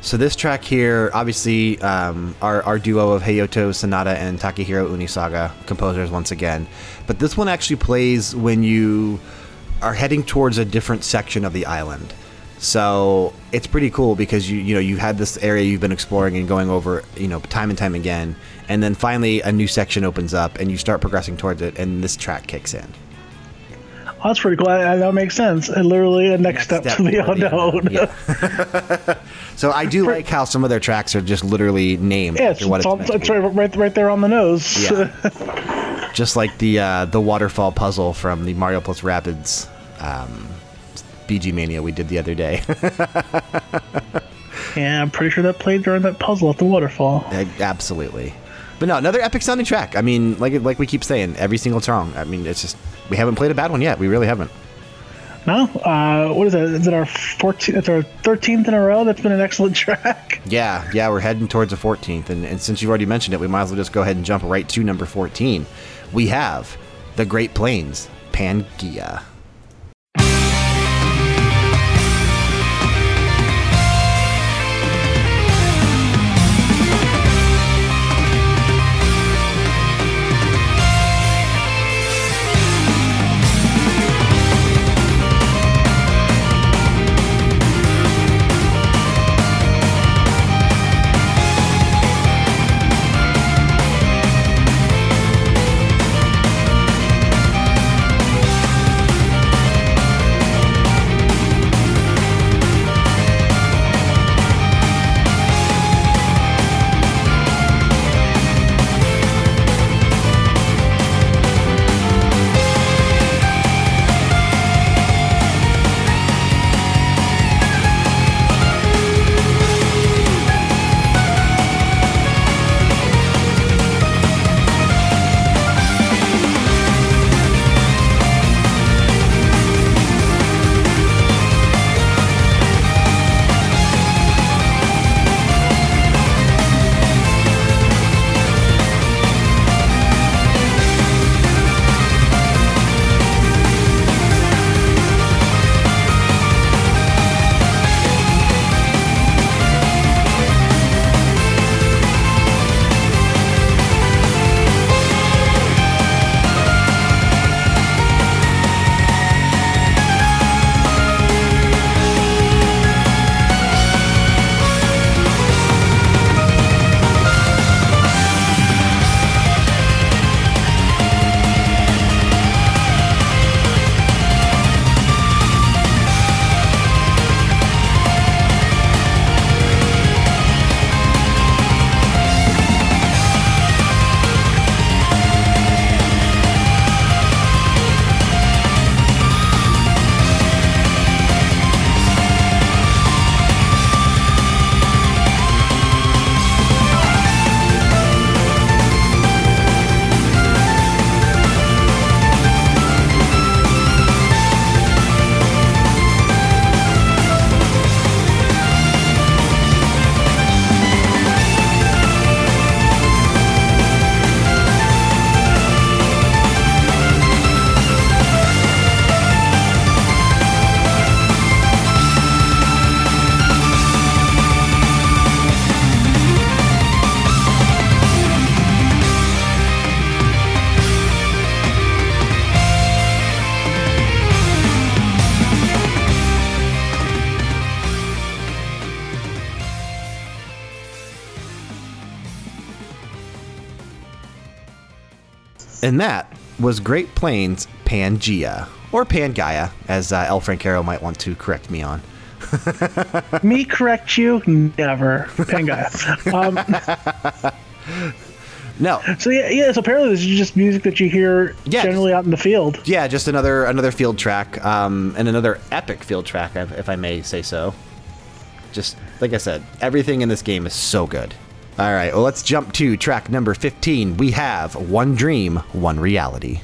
So this track here, obviously, um, our, our duo of Hayato Sanada and Takahiro Unisuga, composers once again. But this one actually plays when you are heading towards a different section of the island. So it's pretty cool because you you know you had this area you've been exploring and going over you know time and time again, and then finally a new section opens up and you start progressing towards it, and this track kicks in. That's pretty cool. That, that makes sense. And literally a next, Next step, step to the toward the unknown. Yeah. So I do like how some of their tracks are just literally named Yeah, it's, what it's, it's, all, it's right, right, right there on the nose. Yeah. just like the uh, the waterfall puzzle from the Mario Plus Rabbids um, BG Mania we did the other day. yeah, I'm pretty sure that played during that puzzle at the waterfall. Uh, Absolutely. But no, another epic sounding track. I mean, like like we keep saying, every single song. I mean, it's just we haven't played a bad one yet. We really haven't. No, uh, what is it? Is it our 14th? It's our 13th in a row. That's been an excellent track. Yeah, yeah, we're heading towards the 14th, and, and since you've already mentioned it, we might as well just go ahead and jump right to number 14. We have the Great Plains Pangaea. And that was Great Plains Pangea, or Pangaea, as uh, El Francaro might want to correct me on. Me correct you? Never. Pangaea. Um, No, so yeah, yeah. So apparently this is just music that you hear Yeah, generally out in the field. yeah, just another another field track, um, and another epic field track, if if I may say so. Just like I said, everything in this game is so good. All right, well, let's jump to track number 15. We have One Dream, One Reality.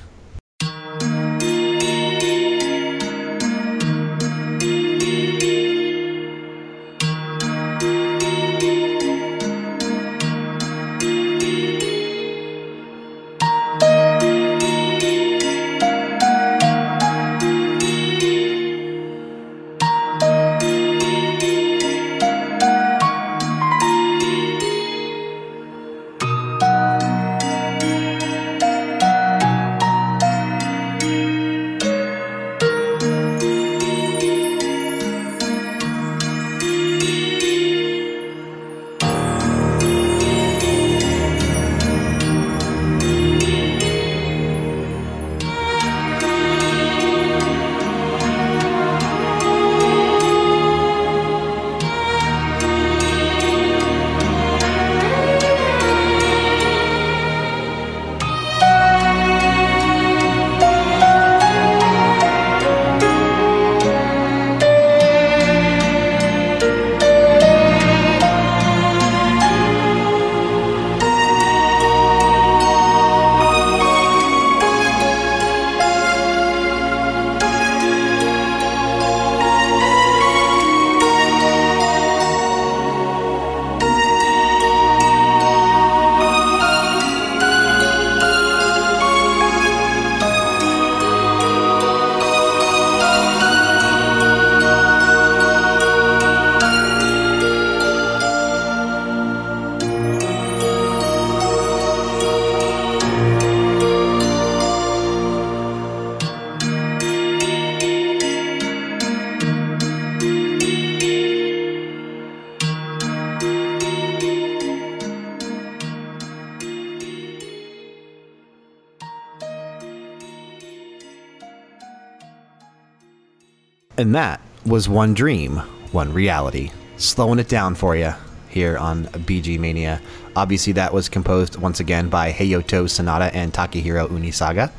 And that was One Dream, One Reality. Slowing it down for you here on BG Mania. Obviously, that was composed once again by Hayato Sonoda and Takahiro Unisuga.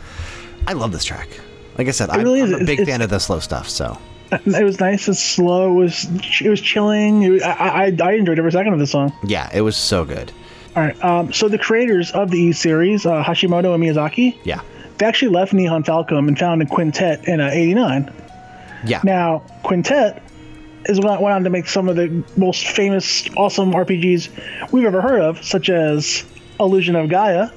I love this track. Like I said, I'm, really. I'm a big fan of the slow stuff. So It was nice. It's slow. It was it was chilling. It was- I, I I enjoyed every second of the song. yeah, it was so good. All right. Um, so the creators of the E series, uh, Hashimoto and Miyazaki, Yeah, they actually left Nihon Falcom and founded Quintet in uh, '89. Yeah, Now, Quintet is went went on to make some of the most famous, awesome RPGs we've ever heard of, such as Illusion of Gaia.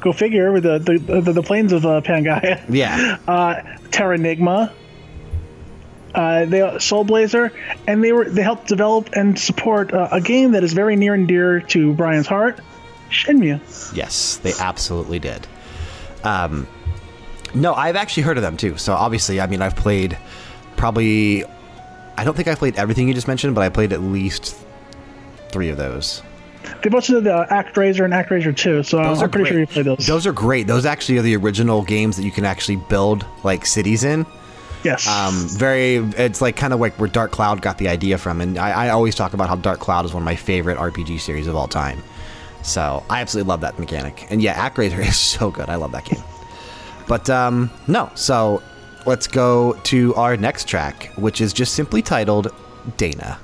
Go figure with the the, the, the plains of uh, Pangaea. yeah. Uh, Terranigma. Uh, they Soul Blazer, and they were they helped develop and support uh, a game that is very near and dear to Brian's heart, Shenmue. Yes, they absolutely did. Um, no, I've actually heard of them too. So obviously, I mean, I've played probably. I don't think I've played everything you just mentioned, but I played at least three of those. They both did the ActRaiser and ActRaiser 2, so Those I'm pretty sure you played those. Those are great. Those actually are the original games that you can actually build like cities in. yes. Um, very, it's like kind of like where Dark Cloud got the idea from, and I, I always talk about how Dark Cloud is one of my favorite RPG series of all time. So I absolutely love that mechanic, and yeah, ActRaiser is so good. I love that game. But um, no, so let's go to our next track, which is just simply titled Dana.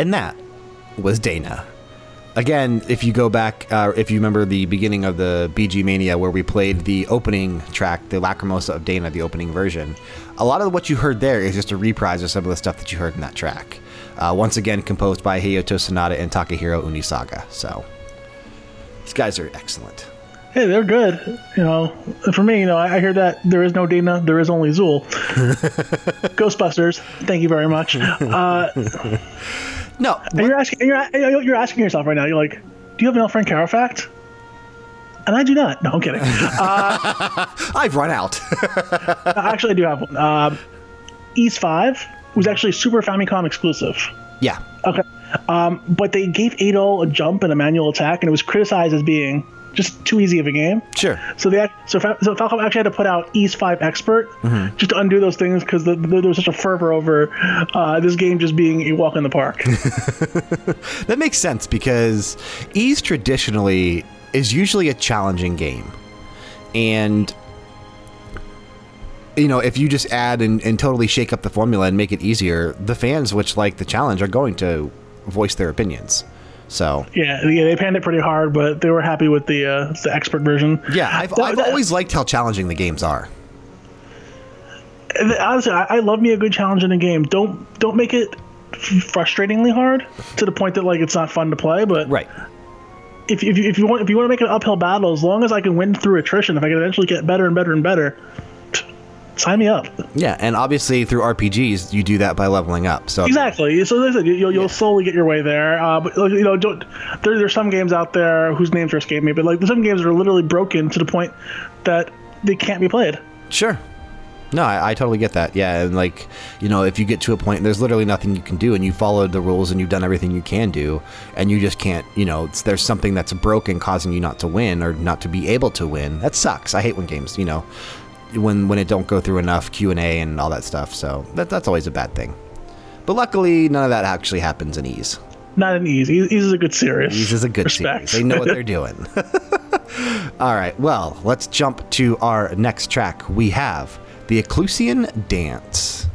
And that was Dana. Again, if you go back, uh, if you remember the beginning of the BG Mania where we played the opening track, the Lacrimosa of Dana, the opening version, a lot of what you heard there is just a reprise of some of the stuff that you heard in that track. Uh, once again, composed by Hayato Sonoda and Takahiro Unisuga. So, these guys are excellent. hey, they're good. You know, for me, you know, I, I hear that there is no Dana, there is only Zuul. Ghostbusters, thank you very much. Uh, No, and you're asking, and you're, you're asking yourself right now. You're like, do you have an El Francaro fact? And I do not. No, I'm kidding. Uh, I've run out. actually, I do have one. Um Ys Five was actually Super Famicom exclusive. yeah. Okay. Um, but they gave Adol a jump and a manual attack, and it was criticized as being just too easy of a game. Sure. So they so, so Falcom actually had to put out Ys Five Expert just to undo those things because the, the, there was such a fervor over uh, this game just being a walk in the park. That makes sense because Ys traditionally is usually a challenging game. And, you know, if you just add and, and totally shake up the formula and make it easier, the fans which like the challenge are going to voice their opinions. So, yeah, yeah, they panned it pretty hard, but they were happy with the uh, the expert version. yeah, I've, That- I've that- always liked how challenging the games are. Honestly, I, I love me a good challenge in a game. Don't don't make it frustratingly hard to the point that like it's not fun to play. But Right. if, if, you, if you want if you want to make an uphill battle, as long as I can win through attrition, if I can eventually get better and better and better, sign me up. Yeah, and obviously through RPGs, you do that by leveling up. So, Exactly. So like I said, you- you'll, you'll slowly get your way there. Uh, but you know, don't. There, there's some games out there whose names are escaping me, but like some games are literally broken to the point that they can't be played. Sure. No, I, I totally get that. Yeah, and like, you know, if you get to a point, there's literally nothing you can do, and you followed the rules and you've done everything you can do, and you just can't, you know, it's, there's something that's broken causing you not to win or not to be able to win. That sucks. I hate when games, you know, when when it don't go through enough Q and A and all that stuff. So that that's always a bad thing. But luckily, none of that actually happens in Ys. Not in Ys. Ys is a good series. Ys is a good Respect. series. They know what they're doing. all right. Well, let's jump to our next track. We have the Ecclusian Dance.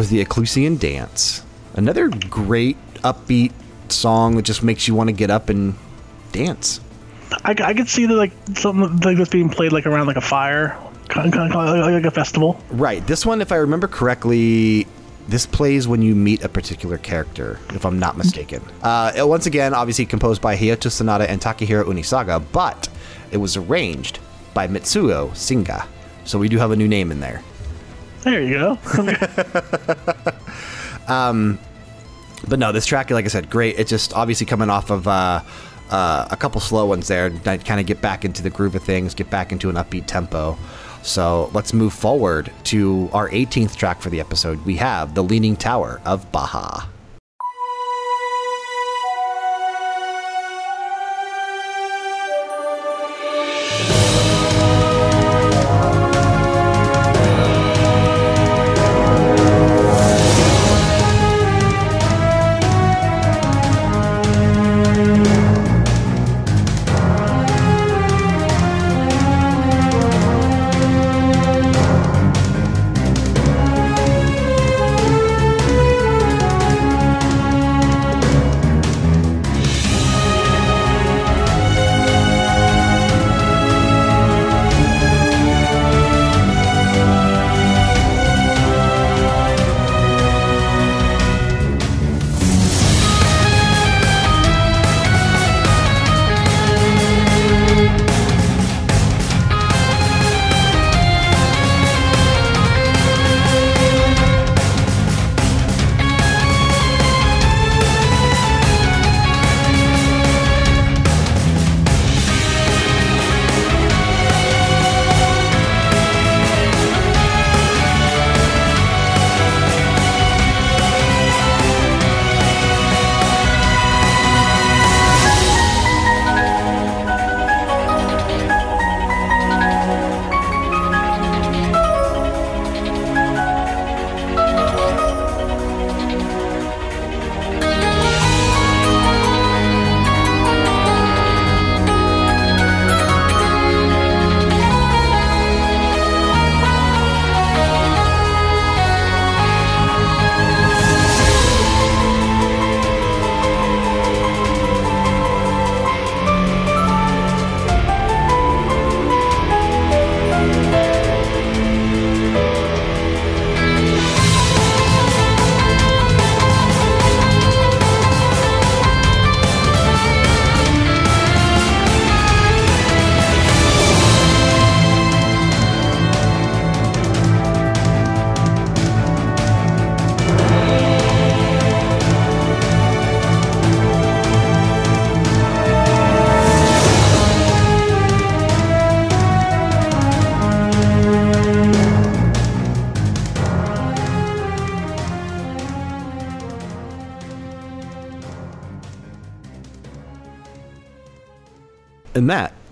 Was the Eclusian Dance. Another great upbeat song that just makes you want to get up and dance. I, I could see that like something like this being played like around like a fire, kind of, like, a festival. Right. This one, if I remember correctly, this plays when you meet a particular character, if I'm not mistaken. Uh, once again, obviously composed by Hayato Sonoda and Takahiro Unisuga, but it was arranged by Mitsuo Singa. So we do have a new name in there. There you go. But no, this track, like I said, great. It's just obviously coming off of uh, uh, a couple slow ones there, to kind of get back into the groove of things, get back into an upbeat tempo. So let's move forward to our 18th track for the episode. We have The Leaning Tower of Baja.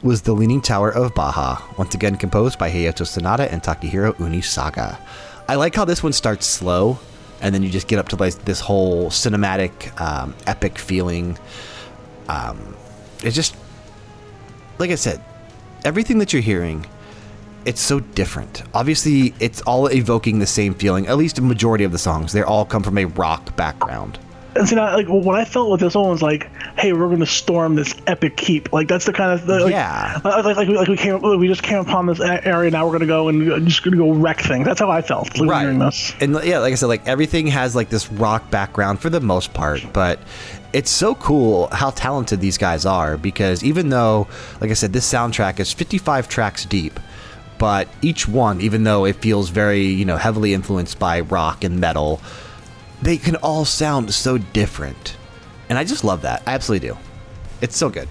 Was The Leaning Tower of Baja, once again composed by Hayato Sonoda and Takahiro Unisuga. I like how this one starts slow, and then you just get up to like this whole cinematic, um, epic feeling. Um, it's just, like I said, everything that you're hearing, it's so different. Obviously, it's all evoking the same feeling. At least a majority of the songs, they all come from a rock background. And see, now, like what I felt with this one was like, "Hey, we're going to storm this epic keep." Like that's the kind of the, like, Yeah. uh, like, like, we- like we came, we just came upon this area. Now we're going to go and just going to go wreck things. That's how I felt like, hearing this. And yeah, like I said, like everything has like this rock background for the most part, but it's so cool how talented these guys are because even though, like I said, this soundtrack is 55 tracks deep, but each one, even though it feels very, you know, heavily influenced by rock and metal, they can all sound so different. And I just love that. I absolutely do. It's so good.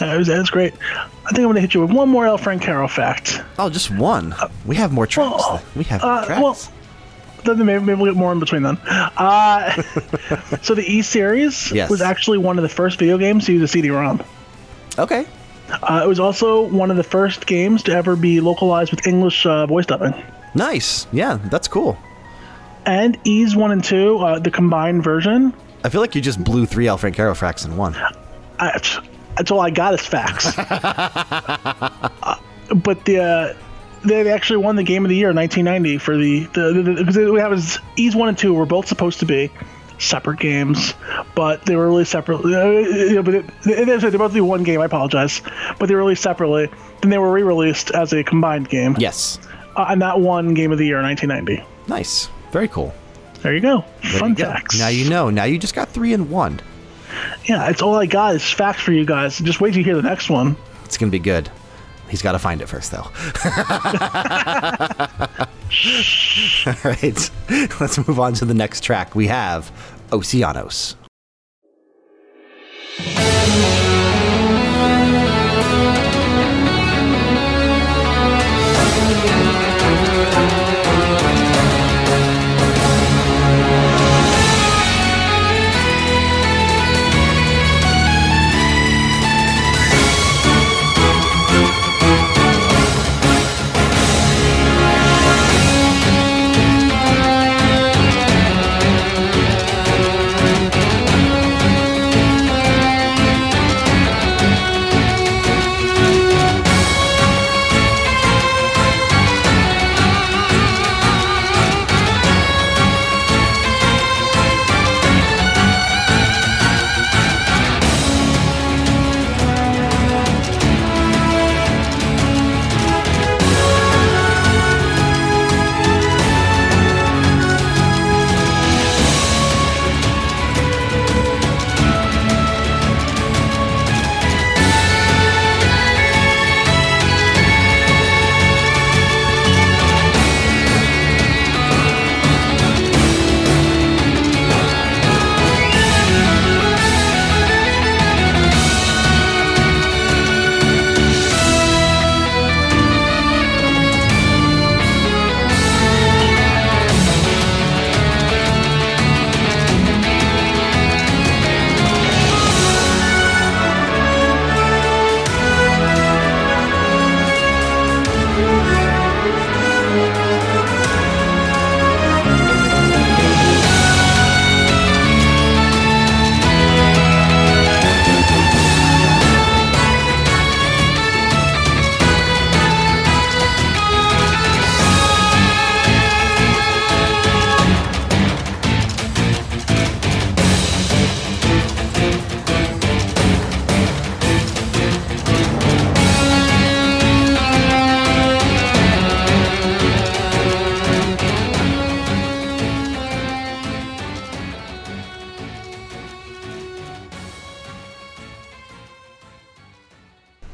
Uh, was, it was great. I think I'm going to hit you with one more El Francaro fact. Oh, just one. We have more tracks. well, we have Uh, tracks. well, then maybe, maybe we'll get more in between then. Uh, so the E series Yes. was actually one of the first video games to use a CD-ROM. okay. Uh, it was also one of the first games to ever be localized with English uh, voice dubbing. Nice. Yeah, that's cool. And Ys 1 and 2, uh, the combined version, I feel like you just blew three El Francaro tracks in one. I, that's all I got is facts. Uh, but the uh, they actually won the game of the year in 1990 for the the because we have is Ys one and two were both supposed to be separate games, but they were released separately. Uh, you know, but it, it, they're both to be one game. I apologize, but they were released separately. Then they were re-released as a combined game. Yes. Uh, and that one game of the year in 1990. Nice. Very cool. There you go. There Fun you go. facts. Now you know. Now you just got three and one. Yeah, it's all I got is facts for you guys. Just wait to hear the next one. It's gonna be good. He's got to find it first, though. All right, let's move on to the next track. We have Oceanos.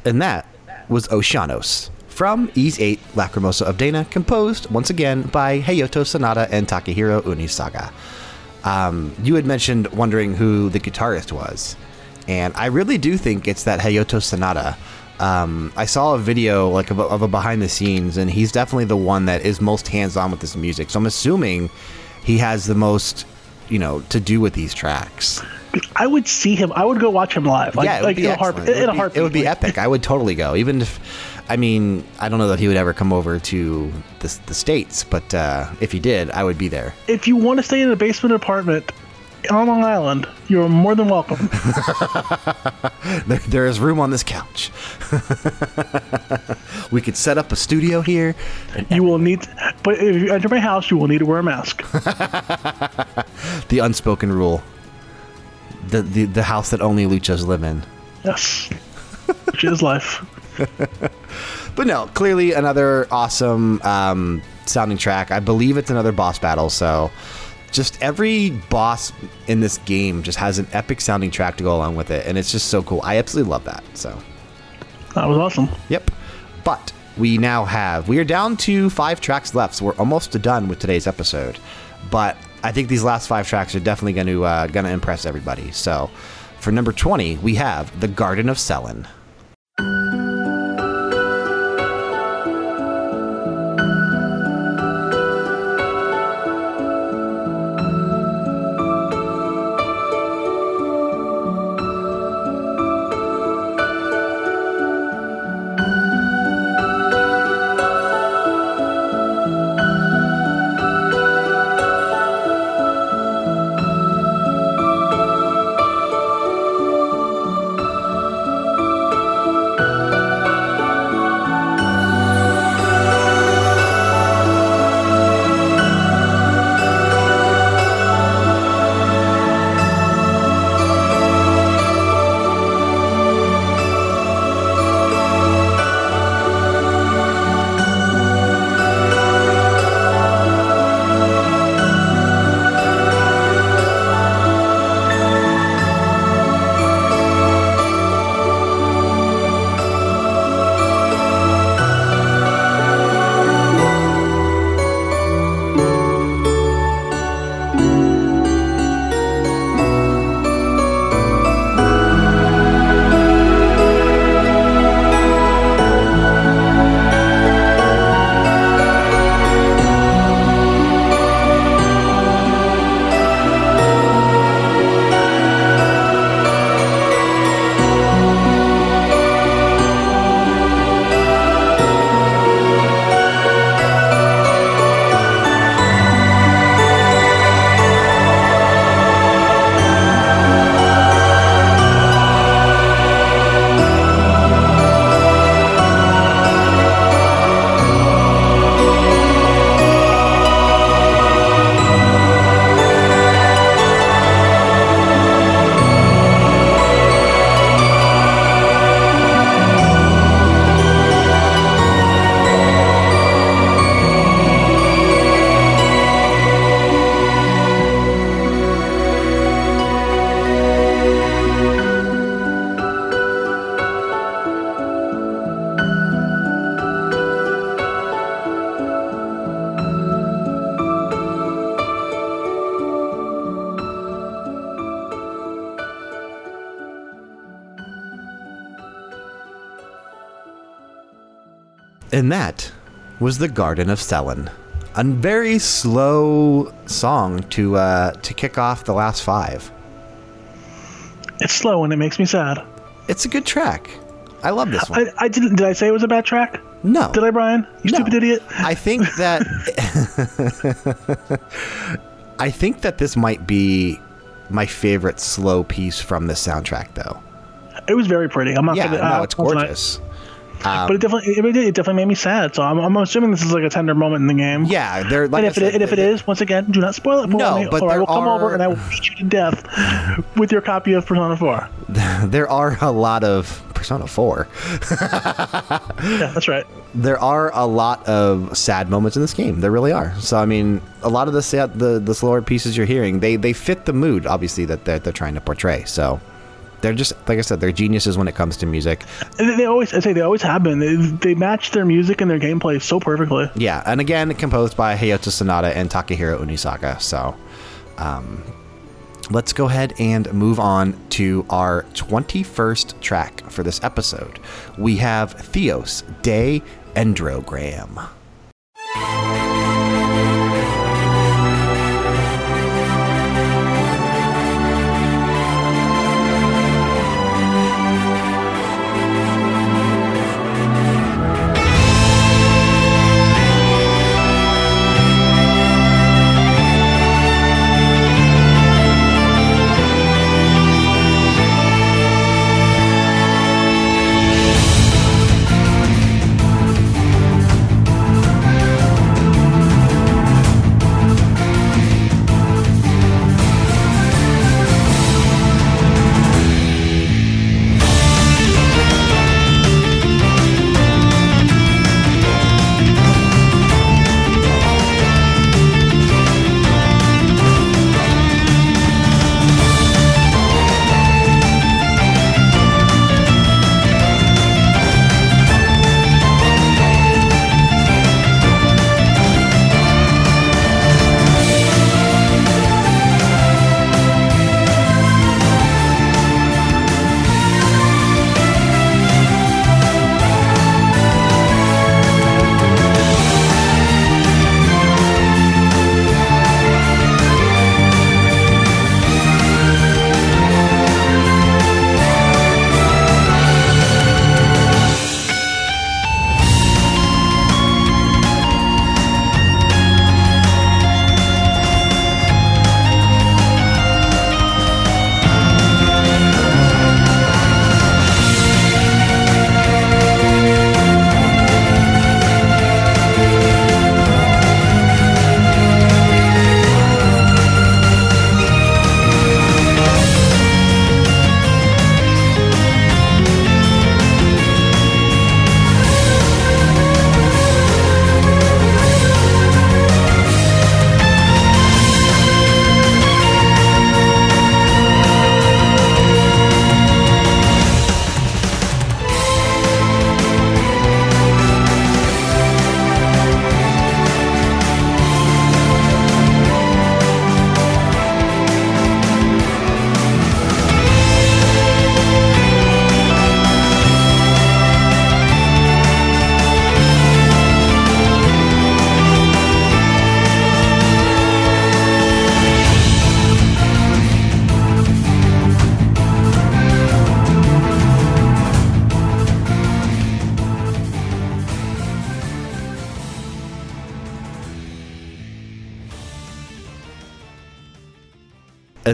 And that was Oceanos from Ys 8 Lacrimosa of Dana, composed once again by Hayato Sonoda and Takahiro Unisuga. Um, you had mentioned wondering who the guitarist was, and I really do think it's that Hayato Sonoda. Um, I saw a video like of a, of a behind the scenes, and he's definitely the one that is most hands on with this music. So I'm assuming he has the most, you know, to do with these tracks. I would see him. I would go watch him live. Like, yeah, it would like be in a excellent. in It a would be- heartbeat. It would be epic. I would totally go. Even if, I mean, I don't know that he would ever come over to the, the states, but uh, if he did, I would be there. If you want to stay in a basement apartment on Long Island, you're more than welcome. There, there is room on this couch. we could set up a studio here. You will need, but if you enter my house, you will need to wear a mask. the unspoken rule. The, the the house that only luchas live in. Yes, which is life. But no, clearly another awesome um, sounding track. I believe it's another boss battle. So, just every boss in this game just has an epic sounding track to go along with it, and it's just so cool. I absolutely love that. So, That was awesome. yep. But we now have we are down to five tracks left, so we're almost done with today's episode. But I think these last five tracks are definitely going to uh, going to impress everybody. So, for number twenty, we have the Garden of Selin. And that was the Garden of Selen. A very slow song to uh, to kick off the last five. It's slow and it makes me sad. It's a good track. I love this one. I, I didn't. Did I say it was a bad track? no, Did I, Brian? You No. stupid idiot. I think that I think that this might be my favorite slow piece from the soundtrack, though. It was very pretty. I'm not. Yeah, gonna, no, uh, it's wasn't I- gorgeous. But it definitely, it, it definitely made me sad. So I'm, I'm assuming this is like a tender moment in the game. Yeah, they're like and if, it, and if it they- once again, do not spoil it for No, me, but or I will come over and I will beat you to death with your copy of Persona 4. there are a lot of Persona 4. Yeah, that's right. there are a lot of sad moments in this game. There really are. So I mean, a lot of the sad, the the slower pieces you're hearing, they they fit the mood obviously that they're, they're trying to portray. So they're just like I said, they're geniuses when it comes to music. And they- always, I say, they always have been. They, they match their music and their gameplay so perfectly. Yeah, and again, composed by Hayato Sonoda and Takahiro Unisuga. So, um, let's go ahead and move on to our 21st track for this episode. We have Theos De Endogram.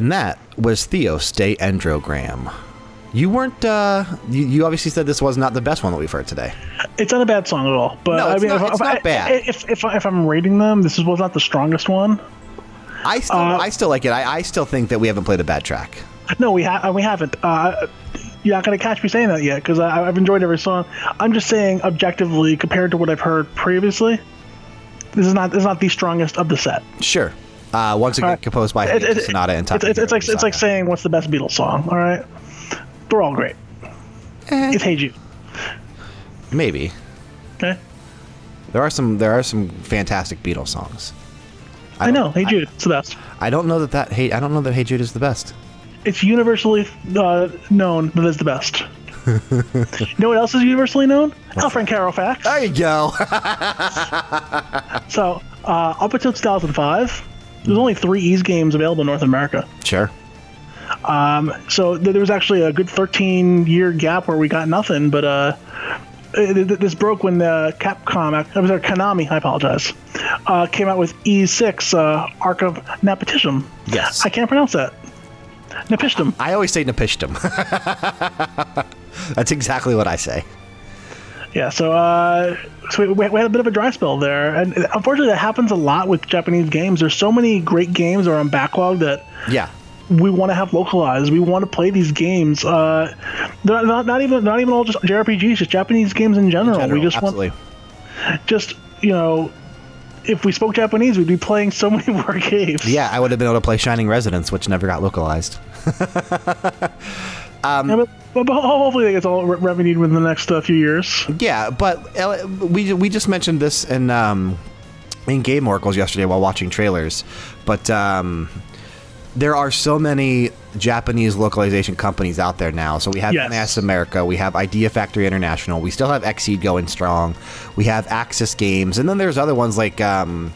And that was Theos De Endogram. You weren't, uh, you, you obviously said this was not the best one that we've heard today. It's not a bad song at all. But No, I it's mean, not- if, it's if, not I- bad. If, if, if I'm rating them, this was not the strongest one. I still, Uh, I still like it. I, I still think that we haven't played a bad track. No, we ha- we haven't. Uh, you're not gonna catch me saying that yet because I've enjoyed every song. I'm just saying objectively compared to what I've heard previously, this is not this is not the strongest of the set. Sure. Uh, once again, Alright. composed by It- Hayato it- Sonoda and It's, it's, it's like Takahiro it's like saying what's the best Beatles song. All right, they're all great. Eh. It's Hey Jude. maybe Okay, there are some there are some fantastic Beatles songs. I, don't- know. Hey Jude, it's the best. I don't know that that hey I don't know that Hey Jude is the best. It's universally uh, known that it's the best. you know what else is universally known? El Francaro facts. There you go. So, uh, up until 2005, there's only three Ys games available in North America. sure. So th- there was actually a good 13 year gap where we got nothing. But uh, th- th- this broke when uh, Capcom, I was Konami, I apologize, uh, came out with Ys 6 uh, Arc of Nepotism. Yes. I can't pronounce that. Nepotism. I always say Napishtim. That's exactly what I say. Yeah, so uh, so we, we had a bit of a dry spell there, and unfortunately, that happens a lot with Japanese games. There's so many great games that are on backlog that Yeah. we want to have localized. We want to play these games. Uh, they're not, not even not even all just JRPGs, just Japanese games in general. General, we just absolutely. want just you know, if we spoke Japanese, we'd be playing so many more games. Yeah, I would have been able to play Shining Resonance, which never got localized. Yeah, but, but, hopefully that gets all re- revenued within the next uh, few years. Yeah, but uh, we we just mentioned this in um, in Game Oracles yesterday while watching trailers, but um, there are so many Japanese localization companies out there now. So we have Yes. America, we have Idea Factory International, we still have Xseed going strong, we have Aksys Games, and then there's other ones like um,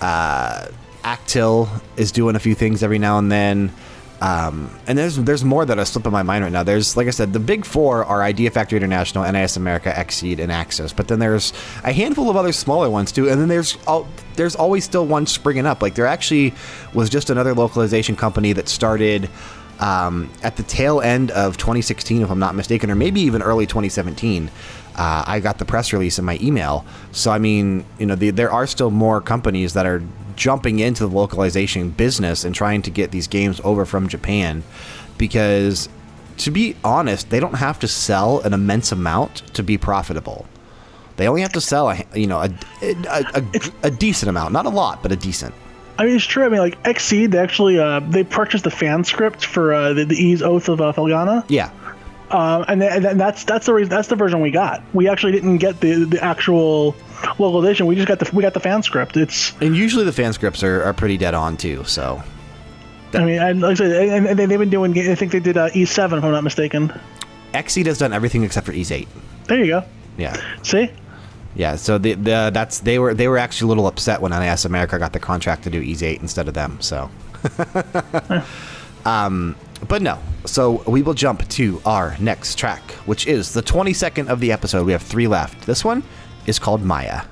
uh, Actil is doing a few things every now and then. Um, and there's there's more that are slipping my mind right now. There's like I said, the big four are Idea Factory International, NIS America, Xseed, and Aksys. But then there's a handful of other smaller ones too. And then there's al- there's always still one springing up. Like there actually was just another localization company that started um, at the tail end of 2016, if I'm not mistaken, or maybe even early 2017. Uh, I got the press release in my email. So I mean, you know, the, there are still more companies that are jumping into the localization business and trying to get these games over from Japan, because to be honest, they don't have to sell an immense amount to be profitable. They only have to sell a you know a a, a, a decent amount, not a lot, but a decent. I mean, it's true. I mean, like Xseed, they actually uh, they purchased the fan script for uh, the, the Ys Oath of uh, Felghana. Yeah, Um, and, th- and that's that's the reason that's the version we got. We actually didn't get the the actual localization. We just got the we got the fan script. It's and usually the fan scripts are, are pretty dead on too. So I mean, and like I said, and, and they've been doing. I think they did uh, Ys 7 if I'm not mistaken. Xseed has done everything except for Ys 8. There you go. Yeah. See, Yeah, so the, the that's they were they were actually a little upset when NIS America got the contract to do Ys 8 instead of them. So, um, but no. So we will jump to our next track, which is the 22nd of the episode. We have three left. This one is called Maya.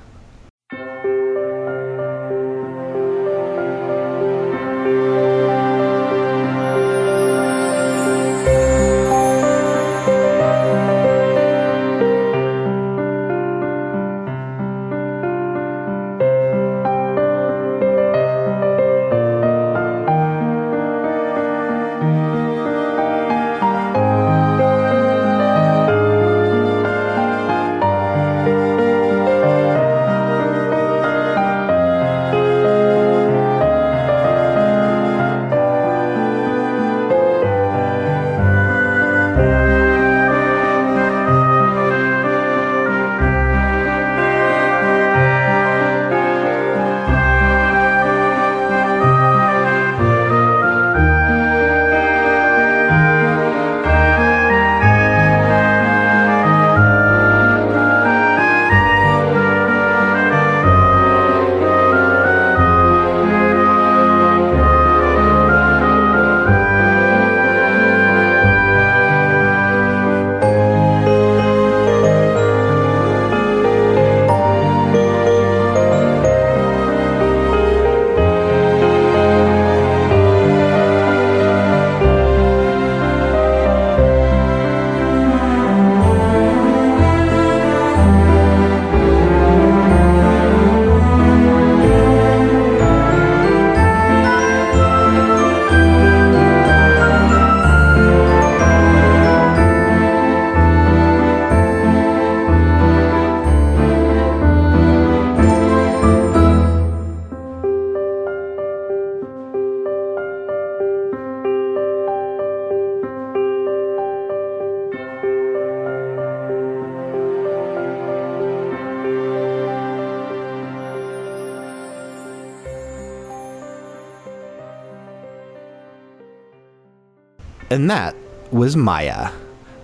And that was Maya.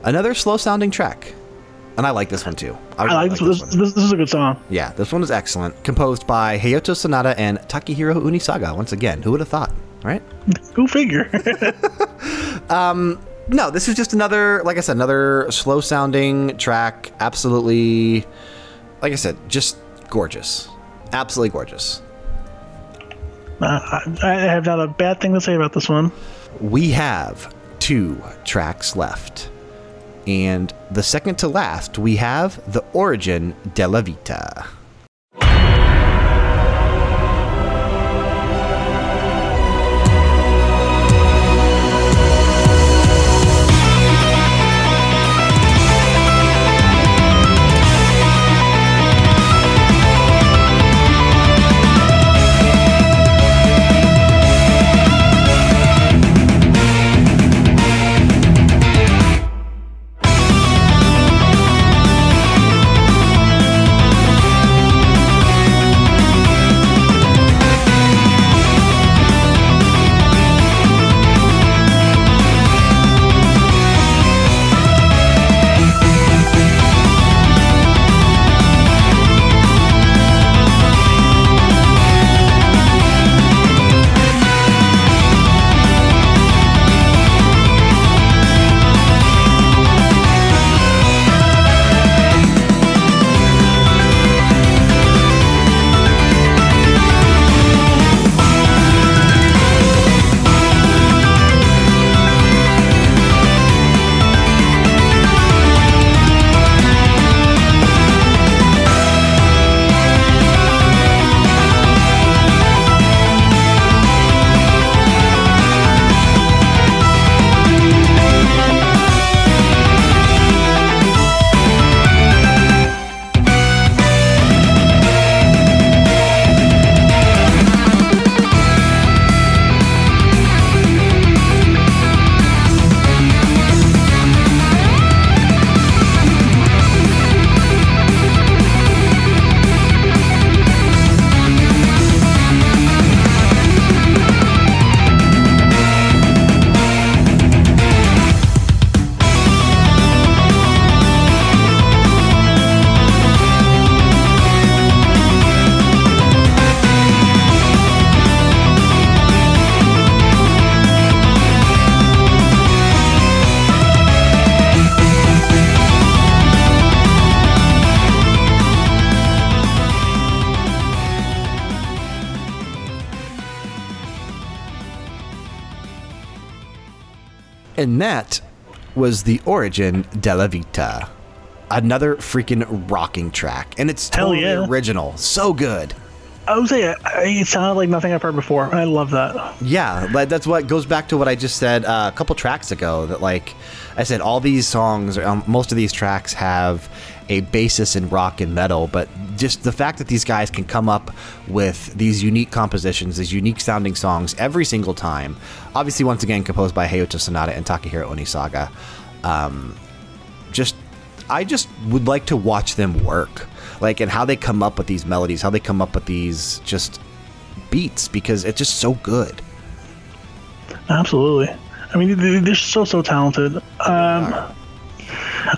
Another slow sounding track. And I like this one too. I really like this. This, one. this, this is a good song. Yeah, this one is excellent. Composed by Hayato Sonoda and Takahiro Unisuga. Once again, who would have thought, right? Go figure. No, this is just another, like I said, another slow sounding track. Absolutely, like I said, just gorgeous. Absolutely gorgeous. Uh, I, I have not a bad thing to say about this one. We have two tracks left. And the second to last, we have The Origin della Vita. That was The Origin della Vita. Another freaking rocking track. And it's totally yeah. original. So good. I would say uh, it sounded like nothing I've heard before. I love that. Yeah, but that's what goes back to what I just said uh, a couple tracks ago. That like I said, all these songs, um, most of these tracks have a basis in rock and metal, but just the fact that these guys can come up with these unique compositions, these unique sounding songs every single time. Obviously, once again, composed by Hayato Sonoda and Takahiro Unisuga. Um, just I just would like to watch them work, like and how they come up with these melodies, how they come up with these just beats because it's just so good. Absolutely. I mean, they- they're so so talented. Um,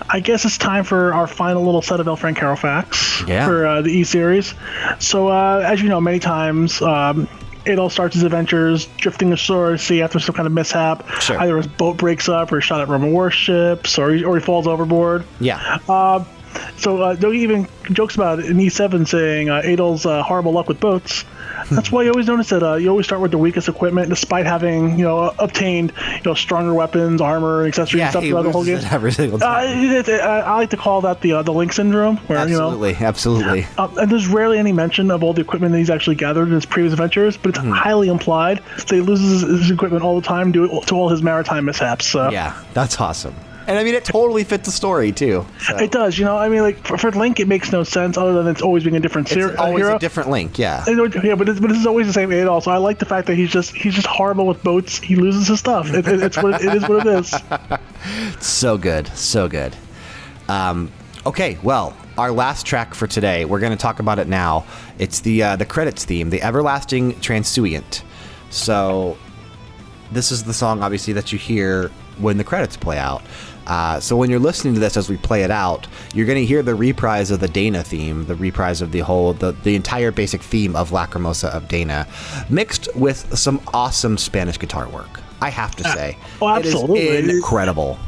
I guess it's time for our final little set of El Francaro facts Yeah. for uh, the E series. So, uh, as you know, many times um, it all starts as adventures drifting ashore, sea after some kind of mishap. Sure. Either his boat breaks up, or he's shot at Roman warships, or he, or he falls overboard. Yeah. So uh, Dogi even jokes about it in Ys 7 saying uh, Adol's uh, horrible luck with boats. That's why you always notice that uh, you always start with the weakest equipment, despite having you know obtained you know stronger weapons, armor, accessories, yeah, and stuff throughout the whole game. every single Uh, time. it, it, I I like to call that the uh, the Link syndrome, where you know absolutely, absolutely. uh, and there's rarely any mention of all the equipment that he's actually gathered in his previous adventures, but it's Hmm. highly implied. So he loses his, his equipment all the time due to all his maritime mishaps. So. Yeah, that's awesome. And I mean, it totally fits the story too. So It does, you know. I mean, like for, for Link, it makes no sense other than it's always being a different ser- it's uh, always hero. a different link. Yeah, know- Yeah, but it's, but this is always the same Adol. So I like the fact that he's just he's just horrible with boats. He loses his stuff. It, it, it's what it, it is. What it is. so good, so good. Um, okay, well, our last track for today, we're going to talk about it now. It's the uh, the credits theme, the Everlasting Transient. So, this is the song, obviously, that you hear when the credits play out. Uh, so when you're listening to this as we play it out, you're going to hear the reprise of the Dana theme, the reprise of the whole, the, the entire basic theme of Lacrimosa of Dana, mixed with some awesome Spanish guitar work. I have to say, oh, absolutely. it is incredible.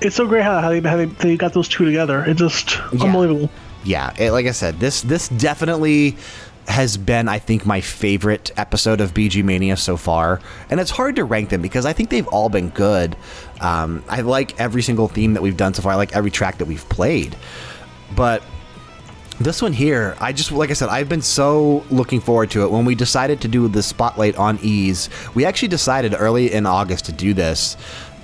It's so great how, how, they, how they, they got those two together. It's just yeah. unbelievable. Yeah, it, like I said, this this definitely has been, I think, my favorite episode of BG Mania so far. And it's hard to rank them because I think they've all been good. Um, I like every single theme that we've done so far. I like every track that we've played. But this one here, I just, like I said, I've been so looking forward to it. When we decided to do the spotlight on Ys, we actually decided early in August to do this.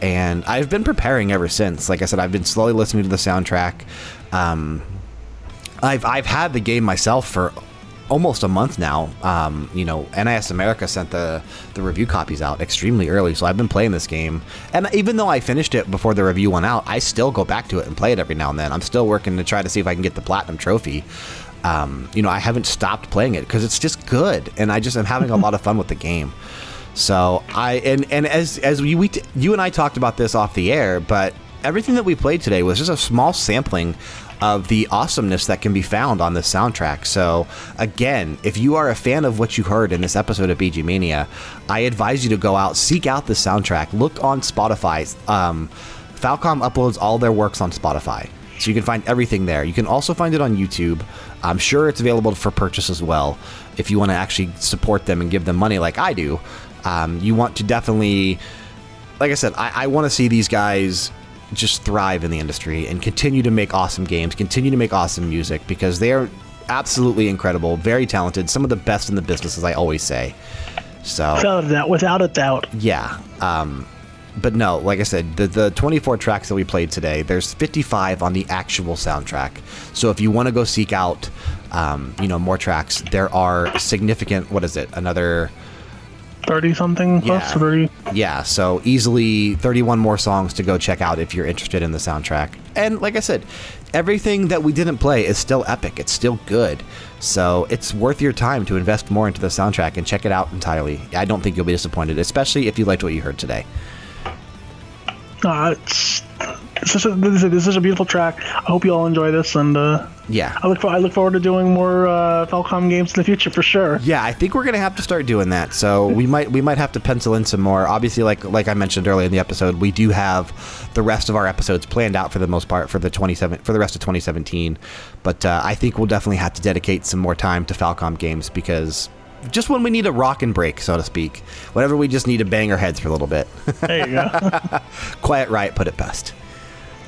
And I've been preparing ever since. Like I said, I've been slowly listening to the soundtrack. Um, I've, I've had the game myself for almost a month now. Um, you know, NIS America sent the the review copies out extremely early, so I've been playing this game. And even though I finished it before the review went out, I still go back to it and play it every now and then. I'm still working to try to see if I can get the platinum trophy. Um, you know, I haven't stopped playing it because it's just good, and I just am having a lot of fun with the game. So I and and as as we, we you and I talked about this off the air, but everything that we played today was just a small sampling of the awesomeness that can be found on this soundtrack. So, again, if you are a fan of what you heard in this episode of BG Mania, I advise you to go out, seek out the soundtrack, look on Spotify. Um, Falcom uploads all their works on Spotify. So you can find everything there. You can also find it on YouTube. I'm sure it's available for purchase as well. If you want to actually support them and give them money like I do, um, you want to definitely, like I said, I, I want to see these guys just thrive in the industry and continue to make awesome games, continue to make awesome music because they are absolutely incredible, very talented, some of the best in the business, as I always say. So without a doubt, without a doubt. Yeah. Um, but no, like I said, the, the 24 tracks that we played today, there's 55 on the actual soundtrack. So if you want to go seek out, um, you know, more tracks, there are significant. What is it? Another 30 something plus yeah. 30 yeah so easily 31 more songs to go check out if you're interested in the soundtrack. And like i said everything that we didn't play is still epic. It's still good. So it's worth your time to invest more into the soundtrack and check it out entirely. I don't think you'll be disappointed especially if you liked what you heard today. Uh, it's this is, a, this, is a, this is a beautiful track. I hope you all enjoy this, and uh, yeah, I look for, I look forward to doing more uh, Falcom games in the future for sure. Yeah, I think we're gonna have to start doing that. So we might we might have to pencil in some more. Obviously, like like I mentioned earlier in the episode, we do have the rest of our episodes planned out for the most part for the 27 for the rest of 2017. But uh, I think we'll definitely have to dedicate some more time to Falcom games because just when we need a rock and break, so to speak. Whenever we just need to bang our heads for a little bit. There you go. Quiet Riot put it best.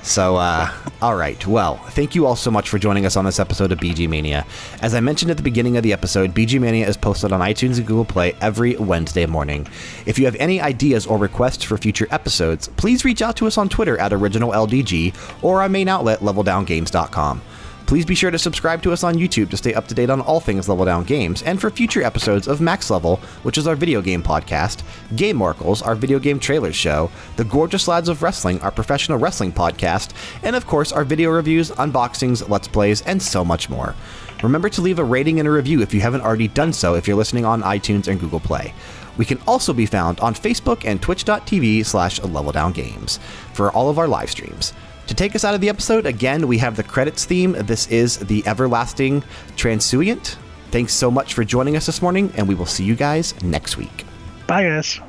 So, uh, all right. Well, thank you all so much for joining us on this episode of BG Mania. As I mentioned at the beginning of the episode, BG Mania is posted on iTunes and Google Play every Wednesday morning. If you have any ideas or requests for future episodes, please reach out to us on Twitter at OriginalLDG or our main outlet, LevelDownGames.com. Please be sure to subscribe to us on YouTube to stay up to date on all things Level Down Games, and for future episodes of Max Level, which is our video game podcast, Game Oracles, our video game trailers show, The Gorgeous Lads of Wrestling, our professional wrestling podcast, and of course our video reviews, unboxings, let's plays, and so much more. Remember to leave a rating and a review if you haven't already done so if you're listening on iTunes and Google Play. We can also be found on Facebook and twitch.tv slash leveldowngames for all of our live streams. To take us out of the episode, again, we have the credits theme. This is the Everlasting Transient. Thanks so much for joining us this morning, and we will see you guys next week. Bye, guys.